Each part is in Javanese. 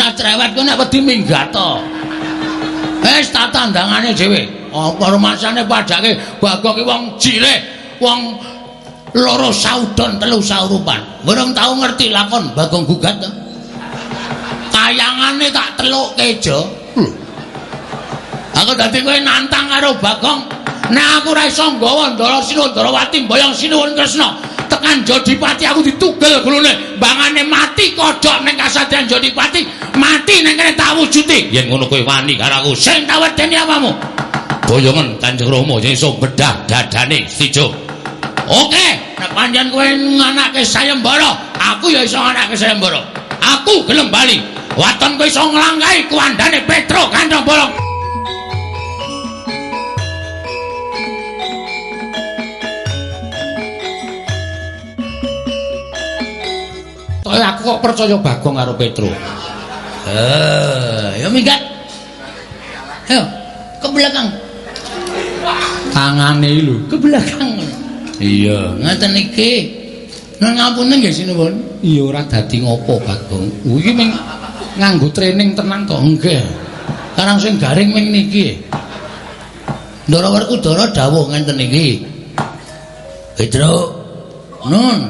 usah cerewet nek wedi minggat to. Wis tak tandangane dhewe. Apa rumasane padake Bagong ki wong cilik, wong loro saudon telu saurupan. Burung tau ngerti lakon Bagong gugat to. Kayangane tak telukke jo. Aku dadi kowe nantang karo Bagong. Nek aku ora iso nggawa Ndara Sinuwun Darawati mboyong Sinuwun Kresna, tekan Jodipati aku ditugel gulune. Bangane mati kodhok ning kasadyan Jodipati, mati ning kene tak wujuti. Yen ngono kowe wani karo aku, sing tak wedeni apamu? Boyongan Kanjeng Rama iso bedah dadane Stijo. Oke, nek panjenengan kowe nganake sayembara, aku ya iso nganake sayembara. Aku gelem bali. Waton kowe iso nglangkai kuandane Petro Kandang Bolong. Kaya aku kok percaya Bagong karo Petro. Eh, ya minggat. Ayo, ke belakang. Tangane lho, ke belakang. Iya, ngaten iki. Nang ngapune nggih sinuwun. Iya ora dadi ngopo, Bagong. Iki ming nganggo training tenan to, nggih. Karang sing garing ming niki. Ndara Werkudara dawuh ngenten iki. Petro. Nun.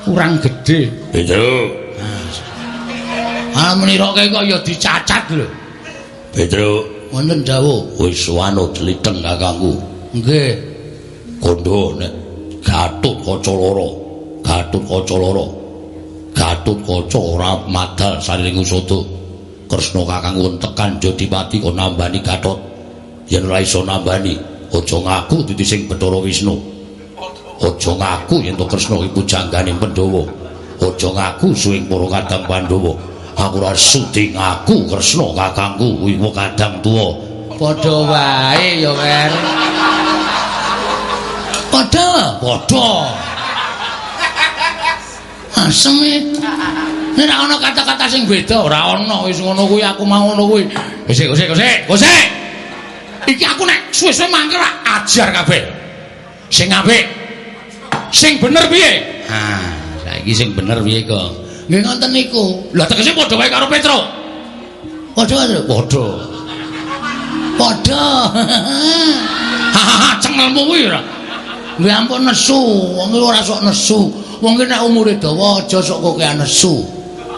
Kurang gede. Petro. Ah meniroke kok ya dicacat lho. Petro. Wonten dawuh. Wis wano tliteng kakangku. Nggih. Kondo nek Gatut Kaca lara. Gatut Kaca lara. Gatut Kaca ora madal saring usada. Kresna kakangku tekan Jodipati kok nambani Gatut. Yen ora iso nambani, aja ngaku dadi sing Bathara Wisnu. Aja ngaku yen to Kresna iku janggane Pandhawa. Aja ngaku suwing para kadang Pandhawa. Aku ora sudi ngaku Kresna kakangku iku kadang tuwa. Padha wae ya, Wer. Padha, padha. Asem e. Nek ora ana kata-kata sing beda, ora ana wis ngono kuwi aku mau ngono kuwi. Gosek, gosek, gosek. Gosek. Iki aku nek suwe-suwe mangkel ajar kabeh. Sing apik. Sing bener piye? Ah, saiki sing bener piye kok? Nggih ngoten niku. Lah tegese padha wae karo Petro. Padha wae, padha. Padha. Hahaha, cengelmu kuwi ora. Nggih ampun nesu, wong ora sok nesu. Wong ki nek umure dawa aja sok kokean nesu.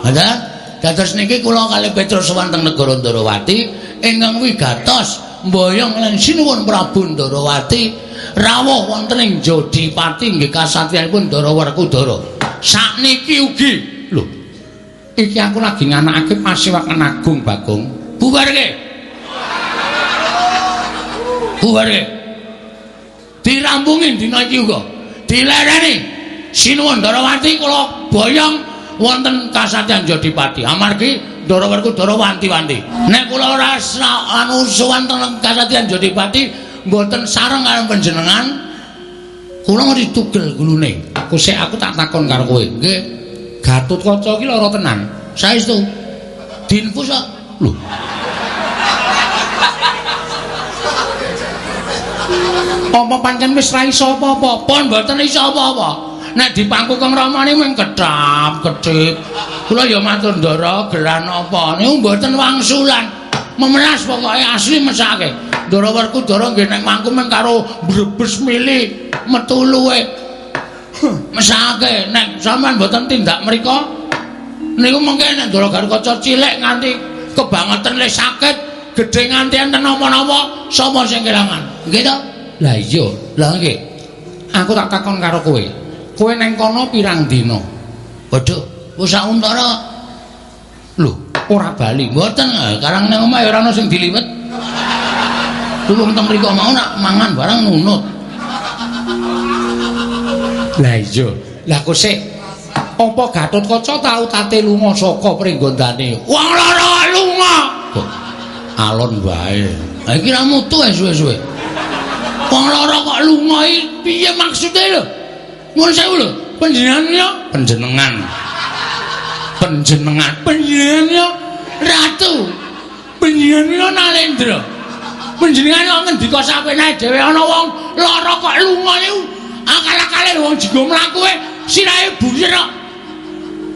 Ngoten? Dados niki kula kali Petrus wonten negara Ndarawati ingkang wigatos mboyong lan sinuwun Prabu Ndarawati rawuh wonten ing Jodipati nggih kasatriyanipun Ndarawerkudara. Sakniki ugi lho. Iki aku lagi nganakake Pasiwakan Agung Bagong. Bubarke. Bubarke. Dirampungin dina iki uga. Dilereni Sinuwun Ndarawati kula boyong wonten kasatriyan Jodipati. Amargi Ndarawerkudara wanti-wanti. Nek kula ora anu wonten kasatriyan Jodipati mboten sareng karo panjenengan kula ngerti tugel gulune. Aku sik aku tak takon karo kowe. Nggih. Gatutkaca iki lara tenan. Saestu. Diinfus kok. Lho. Apa pancen wis ra iso apa-apa? Mboten iso apa-apa. Nek dipangku Kang Ramane mung kedap, kedip. Kula ya matur ndara gelan apa niku mboten wangsulan. Memelas pokoke asli mesake. Ndara Werkudara nggih nek mangku mung karo brebes mili metu luwe. Mesake nek sampean mboten tindak mriku niku mengke nek Ndara Garkaca cilik nganti kebangetan le sakit, gedhe nganti enten napa-napa, sapa sing kelangan? Nggih to? Lah iya, lah nggih. Aku tak takon karo kowe. Kowe neng kono pirang dina? Waduh, wis sak untara. Lho, ora bali. Mboten, karang nang omah ora ana sing diliwet. Tulung teng mriku mau nak mangan barang nunut. Lah iya, lah kok sik apa Gatotkaca tau tate lunga saka pringgondane? Wong lara lunga. Alon wae. Ha iki ra mutu ae suwe-suwe. Wong lara kok lunga iki piye maksude lho? Nuwun sewu lho, panjenengan ya panjenengan. Panjenengan, panjenengan ya ratu. Panjenengan ya Nalendra. Panjenengan kok ngendika sapenae dhewe ana wong lara kok lunga niku. Akal-akale wong jigo mlaku e sirahe buyir kok.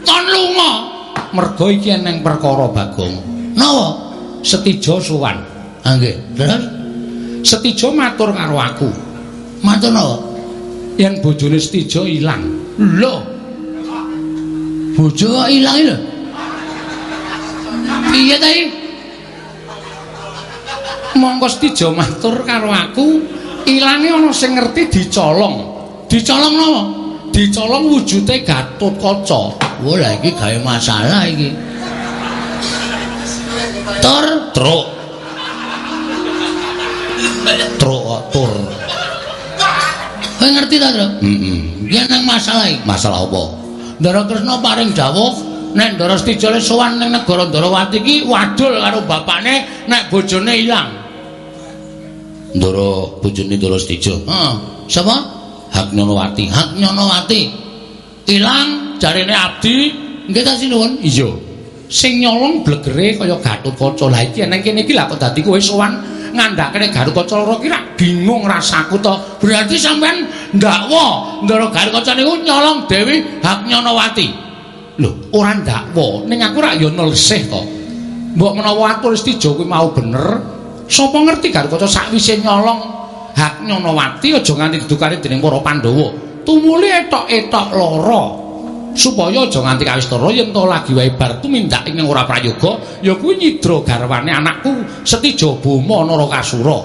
Kon lunga. Mergo iki eneng perkara Bagong. Napa? Setijo sowan. Ha nggih. Terus Setijo matur karo aku. matur napa? Yen bojone Setijo ilang. Lho. Bojo kok ilang lho. Piye ta iki? Monggo Setijo matur karo aku, ilange ana sing ngerti dicolong. Dicolong napa? Dicolong wujude Gatotkaca. Wah, lah iki gawe masalah iki. Tur Truk. Truk tur. kowe ngerti ta, Tru? Heeh. Yen nang masalah iki. Masalah apa? Ndara Kresna paring dawuh Nek Ndara Stijole sowan ning negara Ndarawati iki wadul karo bapakne nek bojone ilang. Ndara bojone Ndara Stijo. Heeh. Sapa? Hak Nyonowati. Hak Nyonowati. Ilang jarene Abdi Nggih ta sinuwun? iya. Sing nyolong blegere kaya Gatotkaca. Lah iki nang kene iki lha kok dadi kowe sowan ngandhakne Gatotkaca loro ki rak bingung rasaku to. Berarti sampean ndakwa Ndara Gatotkaca niku nyolong Dewi Hak Nyonowati. Lho, ora ndakwa, ning aku rak ya nelsih to. Mbok menawa atur Stijo kuwi mau bener, sapa ngerti Gatotkaca sakwise nyolong Hak Nyonowati aja nganti didukani dening para Pandhawa. Tumuli etok-etok lara. supaya aja nganti kawistara yen to lagi wae bar tumindak ing ora prayoga ya kuwi nyidra garwane anakku Setijo Boma Narakasura.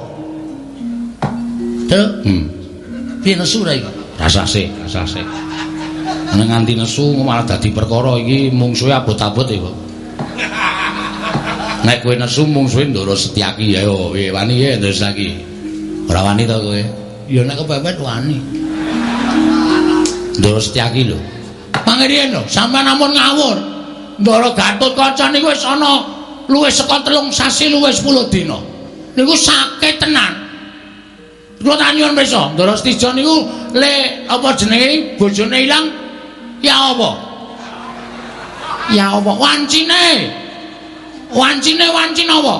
Tru, Hmm, piye nesu ra iki? rasase, rasase. Nek nganti nesu malah dadi perkara iki mungsuhe abot-abot ya, kok. Nek kowe nesu mungsuhe Ndara Setyaki ya yo, wani ya Ndara Setyaki. Ora wani to kowe? Ya nek kepepet wani. Ndara Setyaki lho. Pangriyen lho, sampean ampun ngawur. Ndara Gatotkaca niku wis ana luwih saka telung sasi luwih 10 dina. Niku sakit tenan. Kula tak nyuwun pirsa, Ndara Stijo niku le apa jenenge bojone ilang ya apa? Ya apa wancine? Wancine wancin apa?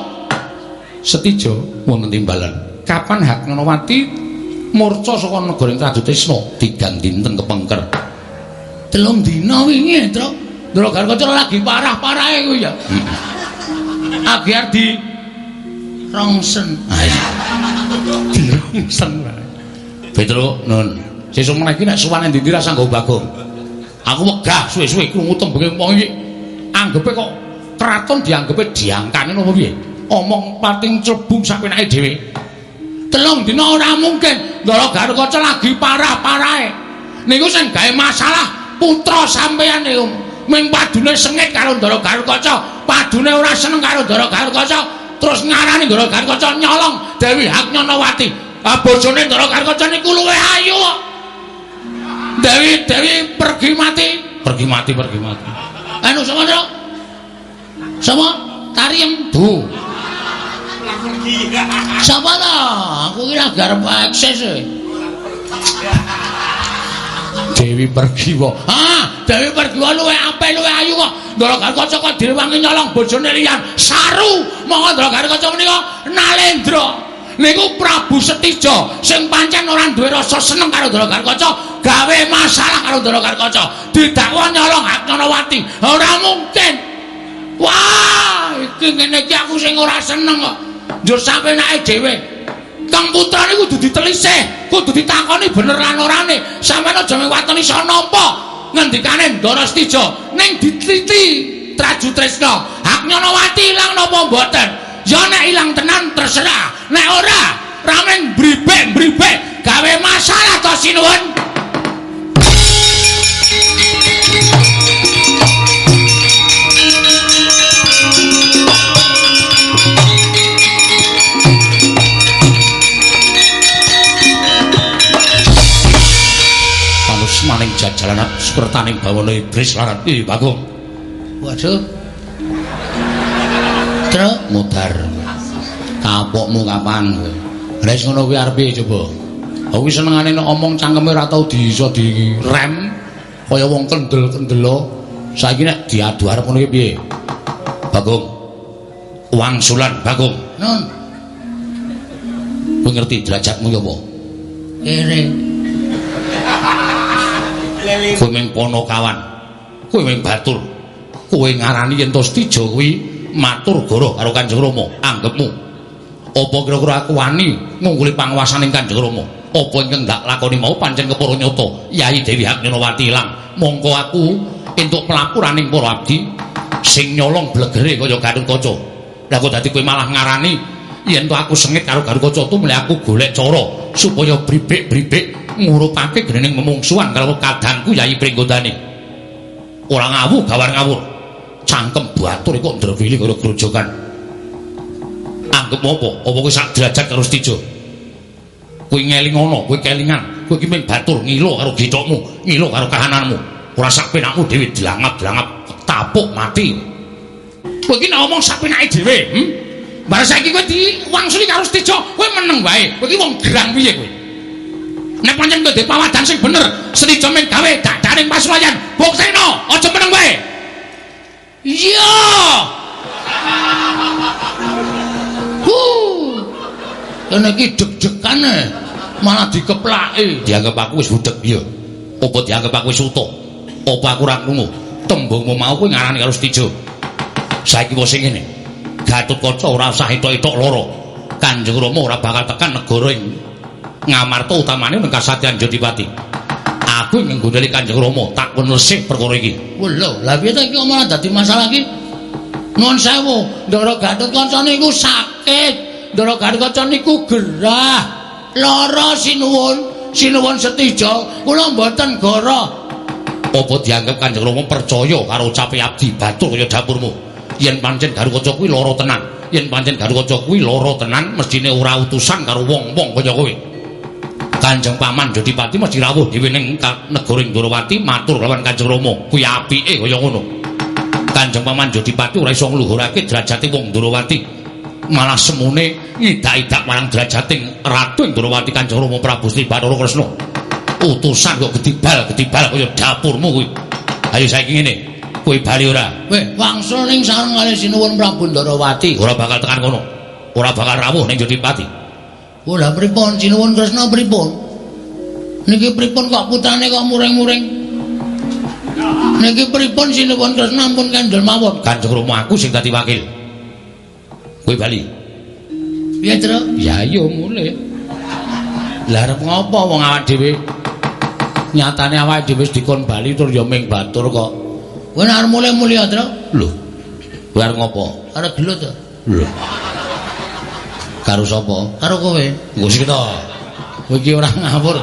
Setijo wonten timbalan. Kapan hak Nonowati murca saka negara Tradutrisna tigang dinten kepengker. Telung dina wingi, Tru. Ndara Gatotkaca lagi parah-parahe kuwi ya. Agar di Rongsen. dirongsen wae. Petro, nun. Sesuk meneh iki nek suwane ndi-ndi ra sanggo Bagong. Aku wegah suwe-suwe krungu tembenge wong iki. Anggepe kok kraton dianggepe diangkane napa piye? Omong pating clebung sapenake dhewe. Telung dina ora mungkin. Ndara Gatotkaca lagi parah-parahe. Niku sing gawe masalah putra sampeyan niku. Ming padune sengit karo Ndara Gatotkaca, padune ora seneng karo Ndara Gatotkaca. terus ngarani Ndara Garkaca nyolong Dewi Haknyanawati. Ah bojone Ndara Garkaca niku luwih ayu kok. Dewi Dewi pergi mati, pergi mati, pergi mati. Anu sapa, Tru? Sapa? Tariem. Bu, Sapa ta? Aku kira garep eksis e. Dewi pergi kok. Ah, Dewi pergi wae luwih apik luwih ayu kok. Ndara Garkaca kok direwangi nyolong bojone liyan. Saru, monggo Ndara Garkaca menika Nalendra. Niku Prabu Setijo sing pancen ora duwe rasa seneng karo Ndara Garkaca, gawe masalah karo Ndara Garkaca. Didakwa nyolong Haknyanawati. Ora mungkin. Wah, iki ngene iki aku sing ora seneng kok. Njur sampe nake dhewe. Putra niku kudu ditelisih, kudu ditakoni bener lan orane. Sampeyan aja ngewatoni isa nampa. Ngendikane Ndara Stijo ning ditliti Traju Tresna. Haknyanawati ilang napa mboten? Ya nek ilang tenan terserah. Nek ora, ramen bribek-bribek gawe masalah to sinuwun. Jajalanan sekretaning bawana iblis laran ih Bagong. Waduh. Tru, mudar. Kapokmu kapan kowe? Lah wis ngono kuwi arep piye coba? Aku senengane nek omong cangkeme ora tau diiso direm kaya wong kendel-kendelo. Saiki nek diadu arep ngono ki piye? Bagong. Wangsulan Bagong. Nun, Kowe ngerti derajatmu ya apa? kere. Kowe ming ponokawan. Kowe ming batur. kowe ngarani yen to Stijo kuwi matur goro karo Kanjeng Rama anggepmu apa kira-kira aku wani ngungguli panguwasaning Kanjeng Rama? Apa ingkang ndak lakoni mau pancen kepara nyata? Yai Dewi Hakninawati ilang. Mongko aku entuk pelapuraning para abdi sing nyolong blegere kaya Gatotkaca lha kok dadi kowe malah ngarani yen to aku sengit karo Gatotkaca tu mulih aku golek cara supaya bribik-bribik ngurupake grening memungsuhan karo kadangku Yai Pringgodane ora ngawu gawar ngawur. Cangkem batur kok ndrewili karo grojogan. Anggep apa apa kowe sak derajat karo Stijo kowe ngeling ngono kowe kelingan. Kowe iki mung batur ngilo karo githokmu ngilo karo kahananmu. Ora sak penakmu dhewe dilangap-langap tapuk mati. Kowe iki ngomong sak penake dhewe hm bar saiki kowe diwangsuli karo Stijo kowe meneng wae. Kowe iki wong gerang piye kowe nek pancen kowe pawadan sing bener Stijo mung gawe dadaring pasuwayan bukteno aja meneng wae. Iya. Huh kene iki deg-degane malah dikeplaki. Dianggap aku wis budek iya. Apa dianggap aku wis utuh? Apa aku ora krungu? Tembungmu mau kowe ngarani karo Stijo saiki wis ngene Gatotkaca ora usah etok-etok loro. Kanjeng Rama ora bakal tekan negara Ngamarta utamane ning Kasatyan Jodipati aku ing nggone Kanjeng Rama tak wenesih perkara iki lho lha piye to iki malah dadi masalah iki Nuwun sewu, Ndara Gatotkaca niku sakit. Ndara Gatotkaca niku gerah. Lara sinuwun, sinuwun setija, kula mboten goro. Apa dianggep Kanjeng Rama percaya karo ucape abdi batur kaya dapurmu? Yen pancen Gatotkaca kuwi lara tenan, yen pancen Gatotkaca kuwi lara tenan, mestine ora utusan karo wong-wong kaya kowe. Kanjeng Paman Jodipati mesti rawuh dhewe ning negara Ndrawati matur lawan Kanjeng Rama. Kuwi apike kaya ngono. Kanjeng Paman Jodipati ora iso ngluhurake derajate wong Ndrawati. Malah semune ngidak-idak marang derajating Ratu Ndrawati Kanjeng Rama Prabu Sri Bathara Kresna. Utusan kok gedibal, gedibal kaya dapurmu kuwi. Ayo saiki ngene. Kowe bali ora? Weh, wangsul ning sareng kali sinuwun Prabu Ndrawati. Ora bakal tekan kono. Ora bakal rawuh ning Jodipati. Oh, lah pripun sinuwun Kresna pripun? Niki pripun kok putrane kok muring-muring? Niki pripun sinuwun Kresna ampun kandel mawon. Kanjeng Rama aku sing dadi wakil. Kowe bali. Piye, Tru? Ya iya mulih. Lah arep ngopo wong awak dhewe? Nyatane awak dhewe wis dikon bali tur ya ming batur kok. Kowe arep mulih-mulih, Tru? Lho. Kowe arep ngopo? Arep gelut to. Lho. Karo sapa? Karo kowe. Wis kita. Kowe iki ora ngawur.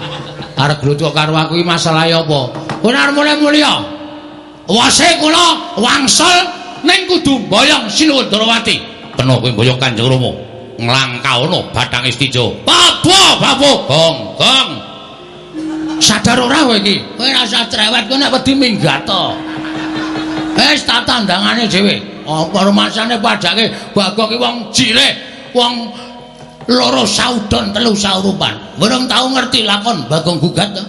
Arep gelut kok karo aku iki masalahe apa? Kowe arep mulih-mulih. wase kula wangsul ning kudu boyong sinuwun Darawati kena kowe boyong Kanjeng Rama nglangkauna bathang istijo babo babo gong gong sadar ora kowe iki kowe rasa cerewet kowe nek wedi minggat to wis tak tandangane dhewe apa rumasane padake bagong ki wong cilik wong loro saudon telu saurupan urung tau ngerti lakon bagong gugat to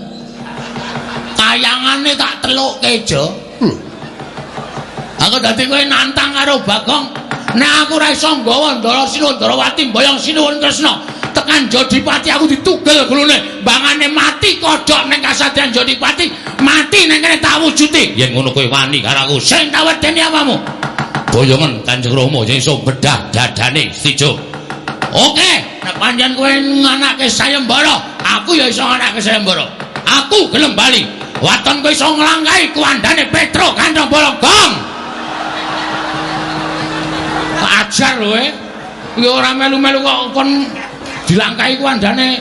kayangane tak telukke jo Aku dadi kowe nantang karo Bagong. Nek aku ora iso nggawa Ndara Sinuwun Darawati mboyong Sinuwun Kresna tekan Jodipati aku ditugel glune bangane mati kodhok ning kasadyan Jodipati mati ning kene tak wujuti. Yen ngono kowe wani karo aku sing tak wedeni apamu. Boyongan Kanjeng Rama yen iso bedah dadane Sijo. Oke, nek panjenengan kowe nganake sayembara, aku ya iso nganake sayembara. Aku gelem bali. Waton kowe iso nglangkai kuandane Petro Kandang Bolong. Ajar eh. Kuwi ora melu-melu kok kon dilangkai kuandane.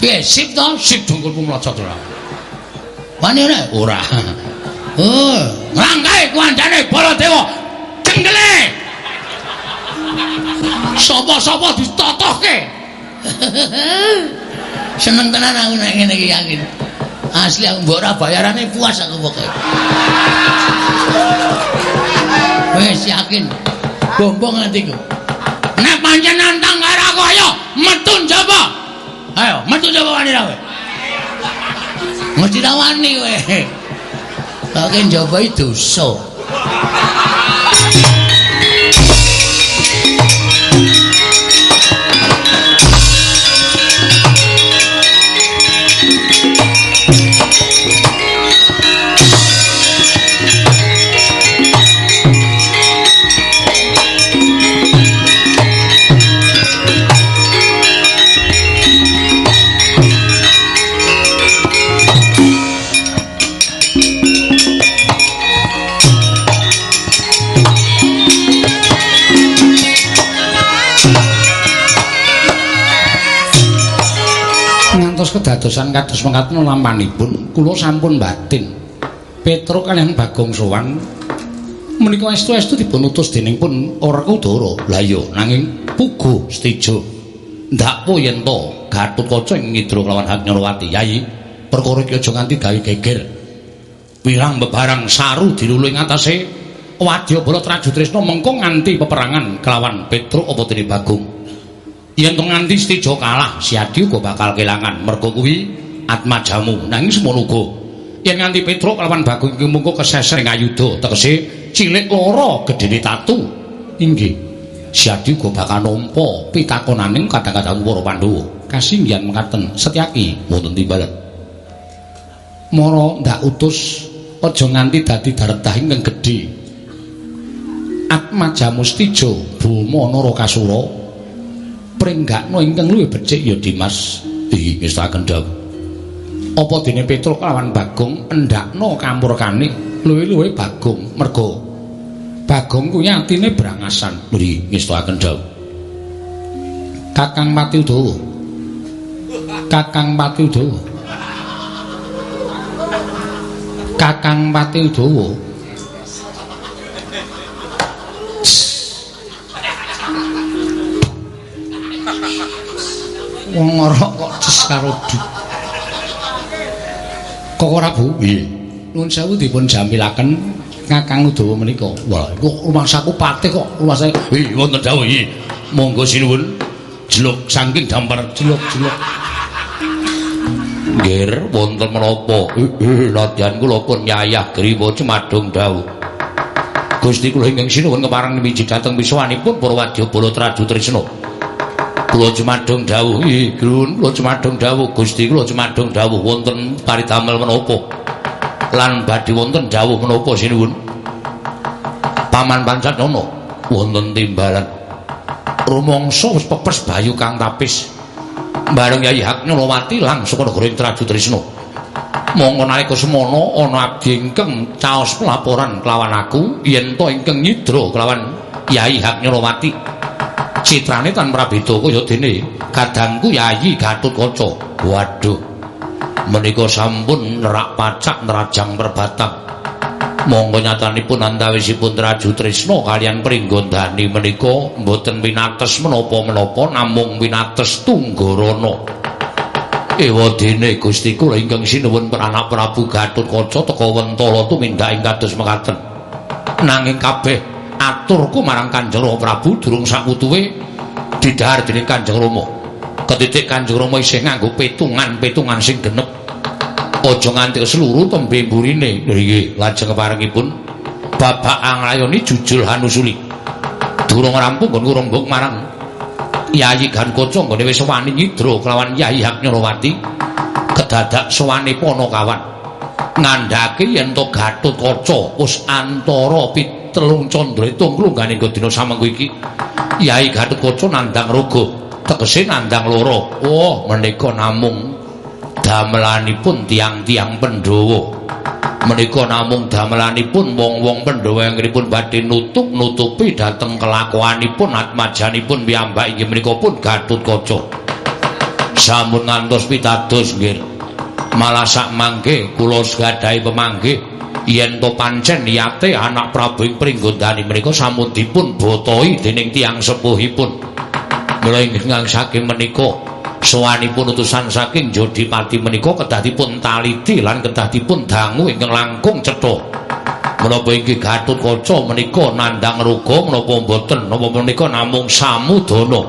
Piye sip to? Sip dungkulmu mlocot ora. Wani ora? Ora. Oh, nglangkai kuandane Baladewa. Cenggele. Sopo-sopo ditotohke. Seneng tenan aku nek ngene iki yakin. Asli aku mbok ora bayarane puas aku pokoke. Wis yakin. Bombong atiku. Nek pancen nantang karo aku ayo metu njaba. Ayo, metu njaba wani ra kowe. Mesti ra wani kowe. Kok njaba itu dosa. Kedadosan kados mekaten lampanipun kula sampun batin. Petro kalian Bagong sowan menika estu-estu dipun utus dening pun ora Udara. Lha iya nanging pugu stijo ndak po yen to Gatotkaca ing ngidro kelawan Hagnyawati yai perkara iki aja nganti gawe geger. Pirang bebarang saru dilulu ing atase Wadyabala Trajutresna mengko nganti peperangan kelawan Petro apa dene Bagong yen nganti stijo kalah si Adi uga bakal kelangan mergo kuwi atmajamu. Nanging semono uga yen nganti Petro kelawan Bagong iki mengko keseser ing ayuda. Tegese cilik loro gedene tatu. Inggih. Si Adi uga bakal nampa pitakonaning kadang-kadang para Pandhawa. Kasinggihan mekaten Setyaki wonten timbalan Mara ndak utus aja nganti dadi daretah ingkang gedhe. Atma Jamustija Bama Narakasura pringgakno ingkang luwih becik ya Dimas. Iki ngestaken dawuh apa dene Petruk lawan Bagong endakno kampurkane luwih-luwih Bagong mergo Bagong kuwi atine brangasan iki ngestaken dawuh Kakang Pati Udawa Kakang Pati Udawa Kakang Pati Udawa wong ngorok kok ces karo du. Kok ora Bu? Nggih. Nuwun sewu dipun jamilaken Kakang Udawa menika. Wah, kok rumangsaku patih kok rumangsa. Nggih, wonten dawuh nggih. Monggo sinuwun. Jeluk saking dampar jeluk-jeluk. Nggih, wonten menapa? Eh, nadyan kula pun nyayah griwa cemadung dawuh. Gusti kula ingkang sinuwun kepareng miji dhateng wiswanipun para wadyabala Traju Trisna. Kula cemadung dawuh, nggih, Grun, kula cemadung dawuh, Gusti kula cemadung dawuh wonten paridamel menapa? Lan badhe wonten dawuh menapa sinuwun? Paman Pancatnyana wonten timbalan. Rumangsa wis pepes bayu kang tapis. Bareng Yayi Haknyalawati langsung negara Traju Trisna. Monggo nalika semono ana abdi ingkang caos pelaporan kelawan aku yen to ingkang nyidra kelawan Yayi Haknyalawati. Citrane tan prabeda kaya dene kadangku Yayi Gatotkaca. Waduh. Menika sampun nerak pacak nerajang perbatang. Monggo nyatanipun antawisipun Traju Trisna kalian Pringgondani menika mboten winates menapa-menapa namung winates tunggarana. Ewa dene Gusti kula ingkang sinuwun pranak Prabu Gatotkaca teka Wentala tumindak ing kados mekaten. Nanging kabeh aturku marang Kanjeng Prabu durung sakutuwe didhahar dening Kanjeng Rama. Ketitik Kanjeng Rama isih nganggo petungan-petungan sing genep. Aja nganti seluruh tembe mburine. Nggih, lajeng keparengipun babak anglayoni jujul hanusuli. Durung rampung nggon rembug marang Yayi Gankaca nggone wis wani nyidra kelawan Yayi Haknyawati. Kedadak sowane Panakawan. Ngandhake yen to Gatotkaca wis antara telung candra itung klunggane dina samengko iki. Yai Gatotkaca nandang raga tegese nandang loro oh menika namung damelanipun tiang-tiang Pandhawa. Menika namung damelanipun wong-wong Pandhawa ingkangipun badhe nutup-nutupi dhateng kelakuanipun atmajanipun piyambak inggih menika pun Gatotkaca sampun ngantos pitados nggih. Malah sak mangke kula gadahi pemanggih yen to pancen niyate anak Prabu ing Pringgondani menika sampun dipun botohi dening tiang sepuhipun. Mula ingkang saking menika sowanipun utusan saking Jodipati menika kedah dipun taliti lan kedah dipun dangu ingkang langkung cetha. Menapa inggih Gatotkaca menika nandang ruga menapa mboten napa menika namung samudana.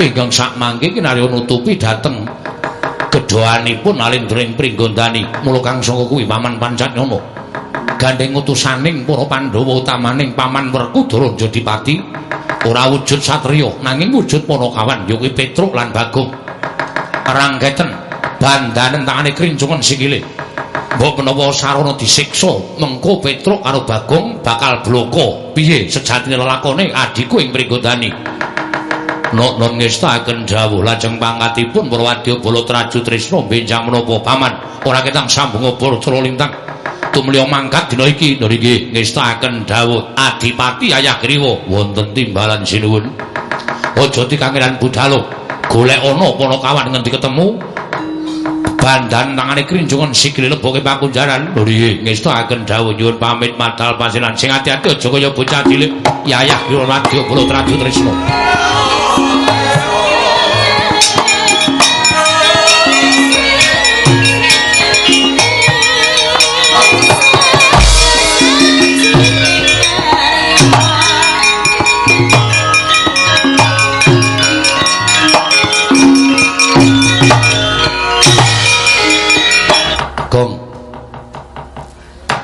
Ingkang sak mangke kinarya nutupi dhateng gedhoanipun alindring Pringgondani mula kang sanga kuwi Paman Pancatnyana gandeng utusaning para Pandhawa utamaning Paman Werkudara Jodipati ora wujud satriya nanging wujud Panakawan ya kuwi Petruk lan Bagong. Ranggeten bandanen tangane krincungan sikile. Mbok menawa sarana disiksa mengko Petruk karo Bagong bakal bloko. Piye sejatine lelakone adiku ing Pringgondani Ngestaken dawuh. Lajeng pangkatipun Purwadya Bala Traju Trisna benjang menapa? Paman ora ketang sambung obor cara lintang. Tumliya mangkat dina iki. Nggih ngestaken dawuh. Adipati Ayah Griwa. Wonten timbalan sinuwun. Aja dikangelan budhalo. Golek ana Panakawan ngendi ketemu? Bandan tangane krinjungan sikile leboke pakunjaran. Lho nggih. Ngestakaken dawuh. Nyuwun pamit madal pasilan sing ati-ati aja kaya bocah cilik. Yayah radyo kula tradu tresna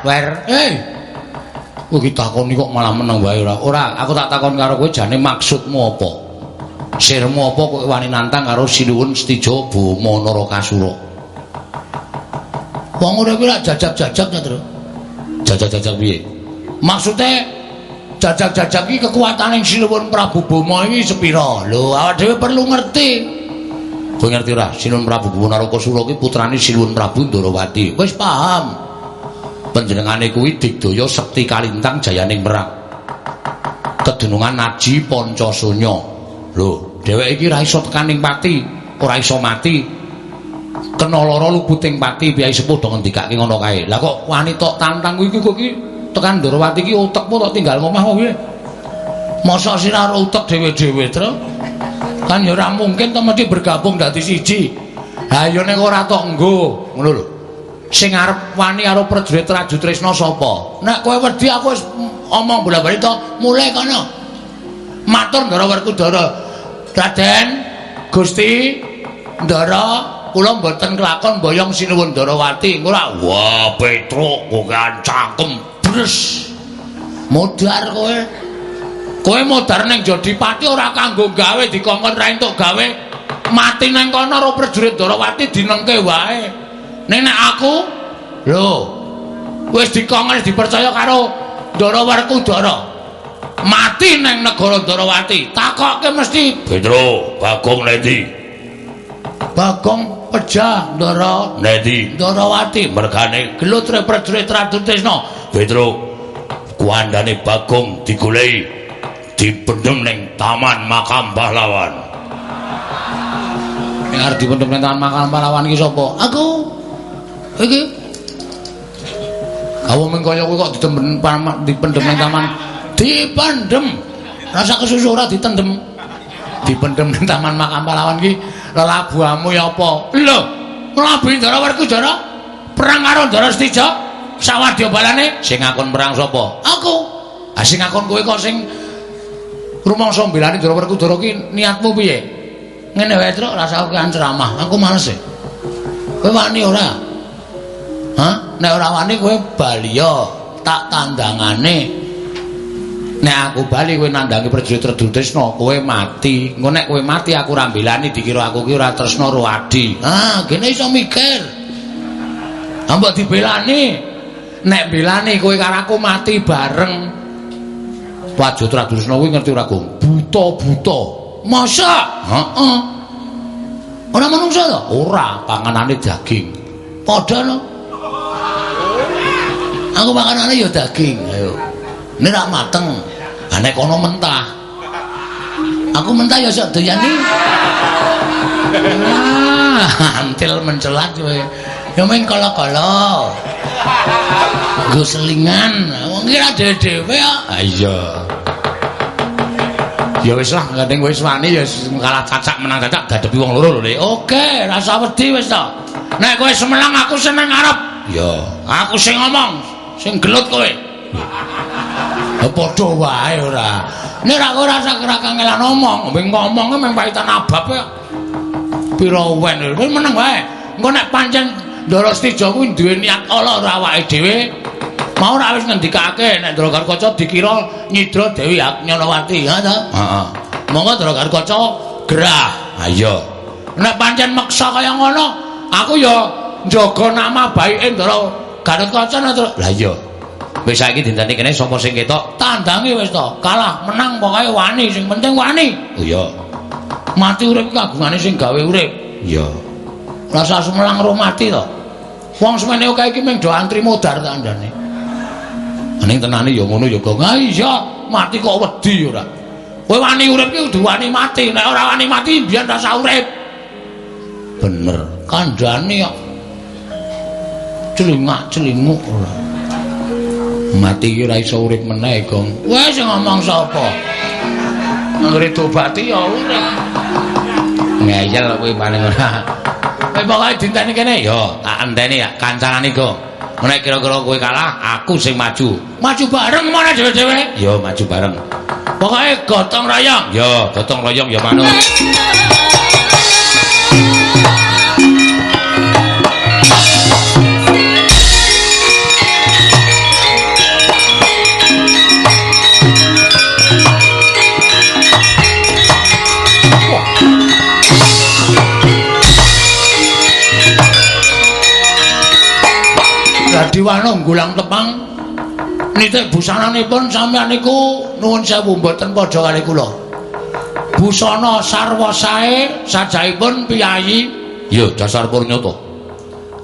wer? Eh. Kowe iki takoni kok malah meneng wae ora? Ora aku tak takon karo kowe jane maksudmu apa? Sirmu apa kowe wani nantang karo sinuwun stijo bomo narakasura? Wong ora kuwi jajak-jajak ya terus jajak-jajak piye? Maksude jajak-jajak iki kekuatane sinuwun Prabu Bomo iki sepira? Lho awak dhewe perlu ngerti. Kowe ngerti ora? Sinuwun Prabu Bomo narakasura iki putrane sinuwun Prabu Ndarawati. Wis paham panjenengane kuwi digdaya sekti kalintang jayaning merak. Kedunungan naji pancasanya lho dheweke iki ora iso tekaning pati ora iso mati. Kena lara luputing pati piyai sepuh do ngendikake ngono kae? Lah kok wani tok tantang kuwi kok iki tekan Ndorowati iki utekmu tok tinggal ngomah piye? Masa sinar utek dhewe-dhewe terus kan ya ora mungkin to mesti bergabung dadi siji. Ha ya nek ora tok nggo. Ngono lho sing arep wani karo prajurit Raju Tresna sapa? Nek kowe wedi aku wis omong bola-bali to, mulai kono. Matur Ndara Werkudara. Raden, Gusti Ndara, kula mboten kelakon boyong sinuwun Ndarawati. Ora, wah Petruk kok cangkem bres. Modar kowe. Kowe modar ning Jodipati ora kanggo gawe dikongkon ra entuk gawe. Mati nang kono karo prajurit Ndarawati dinengke wae. Nek nek aku lho wis dikongkon dipercaya karo Ndara Werkudara. Mati nang negara Ndarawati. Takokke mesti Petro, Bagong Nedi. Bagong pejah Ndara Nedi. Ndarawati mergane gelutre prajurit Ratu Tresna. Petro, kuandane Bagong digoleki dipendhem ning Taman Makam Pahlawan. Ning arep dipendhem ning Taman Makam Pahlawan iki sapa? Aku. Iki. Kamu mengkaya kowe kok ditemben pamak dipendem nang taman? Dipendem. Rasa kesusu ora ditendem. Dipendem nang taman makam pahlawan iki lelabuhamu ya apa? Lho mlabuhi Ndara Werkudara perang karo Ndara Stija sawadya balane sing ngakon perang sapa? Aku. Ha sing ngakon kowe kok sing rumangsa mbelani Ndara Werkudara ki niatmu piye? Ngene wae truk rasa aku ceramah aku males e. Kowe wani ora Hah? Nek ora wani kowe baliya, tak tandangane. Nek aku bali kowe nandangi prajurit Redul Tresna, kowe mati. Engko nek kowe mati aku ora mbelani dikira aku ki ora tresna Adi. Ah, gene iso mikir. Ambek dibelani. Nek belani kowe karo aku mati bareng. Wajut Redul Tresna kuwi ngerti ora, Gong? Buta-buta. Masa? Heeh. Ora manungsa to? Ora, panganane daging. Padha lho. Aku makanane ya daging, ayo. Nek ra mateng, nek kono mentah. Aku mentah ya sok doyane. Ah, antil mencelat kowe. Ya meng kala-kala. Nggo selingan, wong iki ra dhewe-dhewe ya. Ha iya. Ya wis lah, gandeng wis wani ya kalah cacak menang cacak gadepi wong loro lho. Oke, rasa wedi wis to. Nek kowe semelang aku seneng arep. Ya, aku sing ngomong. Sing gelut kowe. Padha wae ora. Nek ra ora sak ora kangelan ngomong, mbeng ngomong meng paitan abab ya. Pira wen, kowe meneng wae. Engko nek pancen Ndara Stijo kuwi duwe niat ala ora awake dhewe, mau ora wis ngendikake nek Ndara Garkaca dikira nyidra Dewi Agnyanawati, ha ta? Heeh. Monggo Ndara Garkaca gerah. Ha iya. Nek pancen meksa kaya ngono, aku ya njaga nama baike Ndara Garut Kacan terus. Lah iya. Wis saiki dinteni kene sapa sing ketok? Tandangi wis to. Kalah, menang pokoke wani, sing penting wani. Oh iya. Mati urip kagungane sing gawe urip. Iya. Rasa semelang roh mati to. Wong semene kae iki mung do antri modar tandane. Ning tenane ya ngono ya kok. Iya, mati kok wedi ora. Kowe wani urip ki kudu wani mati. Nek ora wani mati mbiyen rasa urip. Bener, kandhane kok celingak-celinguk ora. Mati iki ora iso urip meneh, Gong. Wes ngomong sapa? Anggere tobati ya urip. Ngeyel kowe paling ora. Kowe pokoke dinteni kene ya, tak enteni ya kancanane, Gong. Nek kira-kira kowe kalah, aku sing maju. Maju bareng mana dhewe-dhewe? Ya maju bareng. Pokoke gotong royong. Ya, gotong royong ya manut. Dadi wanung gulang tepang nitik busananipun sampeyan niku nuwun sewu mboten padha kali kula. Busana sarwa sae sajaipun piyayi ya dasar purnyata.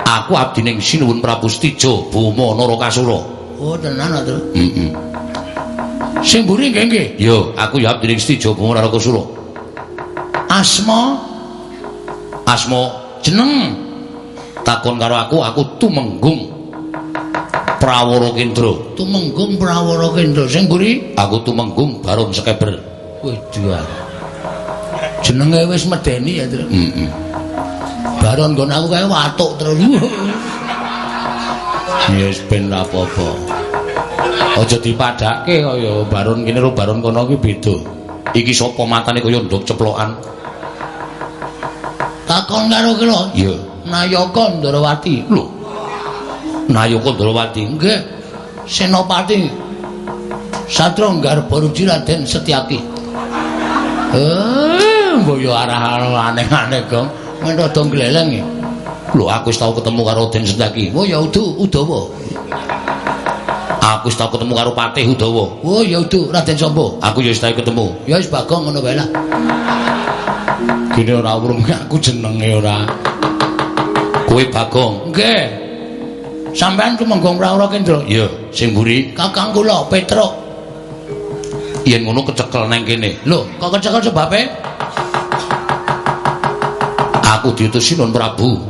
Aku abdining Sinuwun Prabu Stijo Buma Narakasura. Oh tenan to. Heeh. Sing mburi nggih nggih. Ya, aku ya abdining Stijo Buma Narakasura. Asma Asma jeneng takon karo aku aku tumenggung Prawara Kendra. Tumenggung Prawara Kendra sing mburi? Aku tumenggung Baron Sekeber. Waduh. Jenenge wis medeni ya, Tru. Heeh. Baron nggon aku kae watuk terus. Wis ben apa-apa. Aja dipadhake kaya baron kene karo baron kono kuwi beda. Iki sapa matane kaya ndok ceplokan. Takon karo kira? Iya. Nayaka Ndrawati. Lho, Nayaka Ndrawati nggih. Senopati. Satra Garbaruji Raden Setyaki. Eh mboyo arah aneh-aneh gong. Men rada gleleng lho aku wis tau ketemu karo Raden Setyaki. Oh ya udu Udawa. Aku wis tau ketemu karo Patih Udawa. Oh ya udu Raden Samba aku ya wis tau ketemu. Ya wis bagong ngono wae lah. Gini ora urung aku jenenge ora. Kowe Bagong. Nggih. Sampeyan tumenggung Prawara Kendra? Iya, sing mburi. Kakang kula Petruk. Yen ngono kecekel nang kene. Lho, kok kecekel sebabe? Aku diutus Sinuhun Prabu.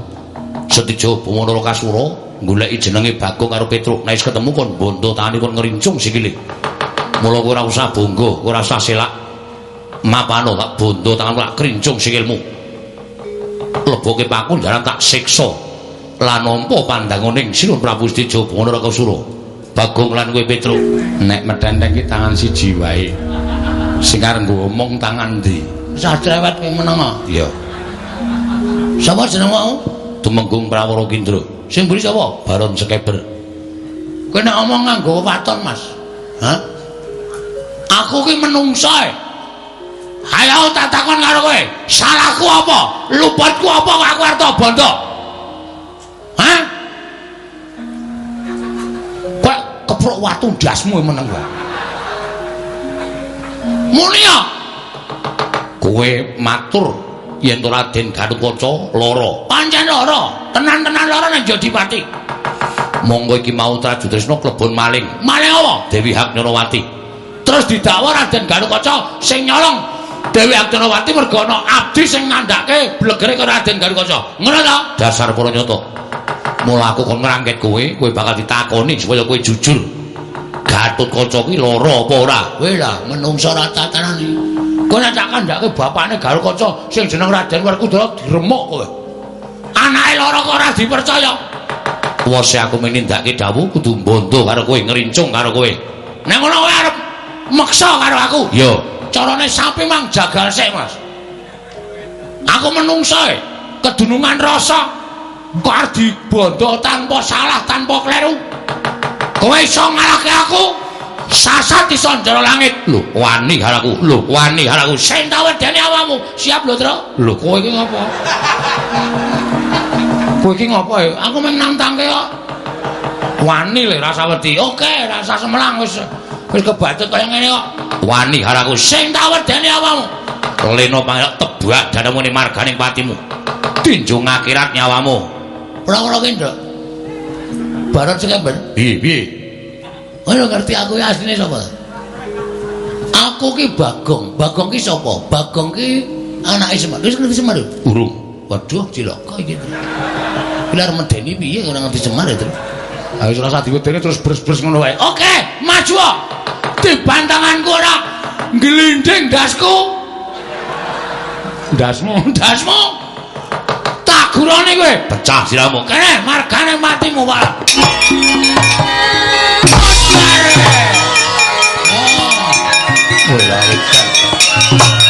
Setijo Bumana Kasura goleki jenenge Bagong karo Petruk. Nek ketemu kon bondo tani kon ngerincung sikile. Mula kowe ora usah bonggo, ora usah selak. Mapano tak bondo tangan tak krincung sikilmu. Leboke paku jaran tak siksa. Lan nampa pandanganing Sinuhun Prabu Stijo Bangara Kasura. Bagong lan kowe Petruk, nek medhenteng ki tangan siji wae. Sing arep ngomong tangan ndi? Sastrewet kowe menengo. Iya. Sapa jenengmu? Tumenggung Prawara Kindra. Sing mburi sapa? Baron Sekeber. Kowe nek omong nganggo waton, Mas. Hah? Aku ki menungsa. Ayo tak takon karo kowe, salahku apa? Luputku apa kok aku arep bondo? Hah? Kok keprok watu ndasmu meneng wae. Mulia. Kowe matur yen to Raden Ganukaca lara. Pancen lara, tenan-tenan lara nang Jodipati. Monggo iki mau Trajutresna klebon maling. Maling apa? Dewi Haknyarawati. Terus didakwa Raden Ganukaca sing nyolong Dewi Haknyarawati mergo ana abdi sing ngandhake blegere karo Raden Ganukaca. Ngono ta? Dasar para nyata. Mula aku kon ngrangket kowe, kowe bakal ditakoni supaya kowe jujur. Gatotkaca kuwi lara apa ora? Kowe lah menungsa ra tatanane. Kowe nek tak kandhake bapakne Garukaca sing jeneng Raden Werkudara diremuk kowe. Anake lara kok ora dipercaya. Wose aku menindakake dawuh kudu mbondo karo kowe, ngerincung karo kowe. Nek ngono kowe arep meksa karo aku? Yo, carane sapi mang jagal sik, Mas. Aku menungsa kedunungan rasa arep dibondo tanpa salah, tanpa kleru. Kowe iso ngalahke aku? Sasat iso njero langit. Lho, wani karo aku. Lho, wani karo aku. Sing ta wedeni awakmu. Siap lho, Tru. Lho, kowe iki ngopo? Kowe iki ngopo? e? Aku mung nantangke kok. Wani lho rasa wedi. Oke, rasa semelang wis wis kebacut kaya ngene kok. Wani karo aku. Sing ta wedeni awakmu. Leno pangelok tebak danemu ning marganing patimu. Tinjung akhirat nyawamu. Ora-ora kendra. Barat sekemben. Piye, piye? Ora ngerti aku iki asline sapa? Aku ki Bagong. Bagong ki sapa? Bagong ki anake Semar. Wis ngerti Semar? Urung. Waduh, cilaka iki. Bilar medeni piye ora ngerti Semar itu. Ayo ora usah diwedeni terus bres-bres ngono wae. Oke, maju. Dibantanganku ora nglinding dasku. Dasmu, dasmu. Tak gurone kowe. Pecah siramu. Kene margane matimu, Pak. Oh.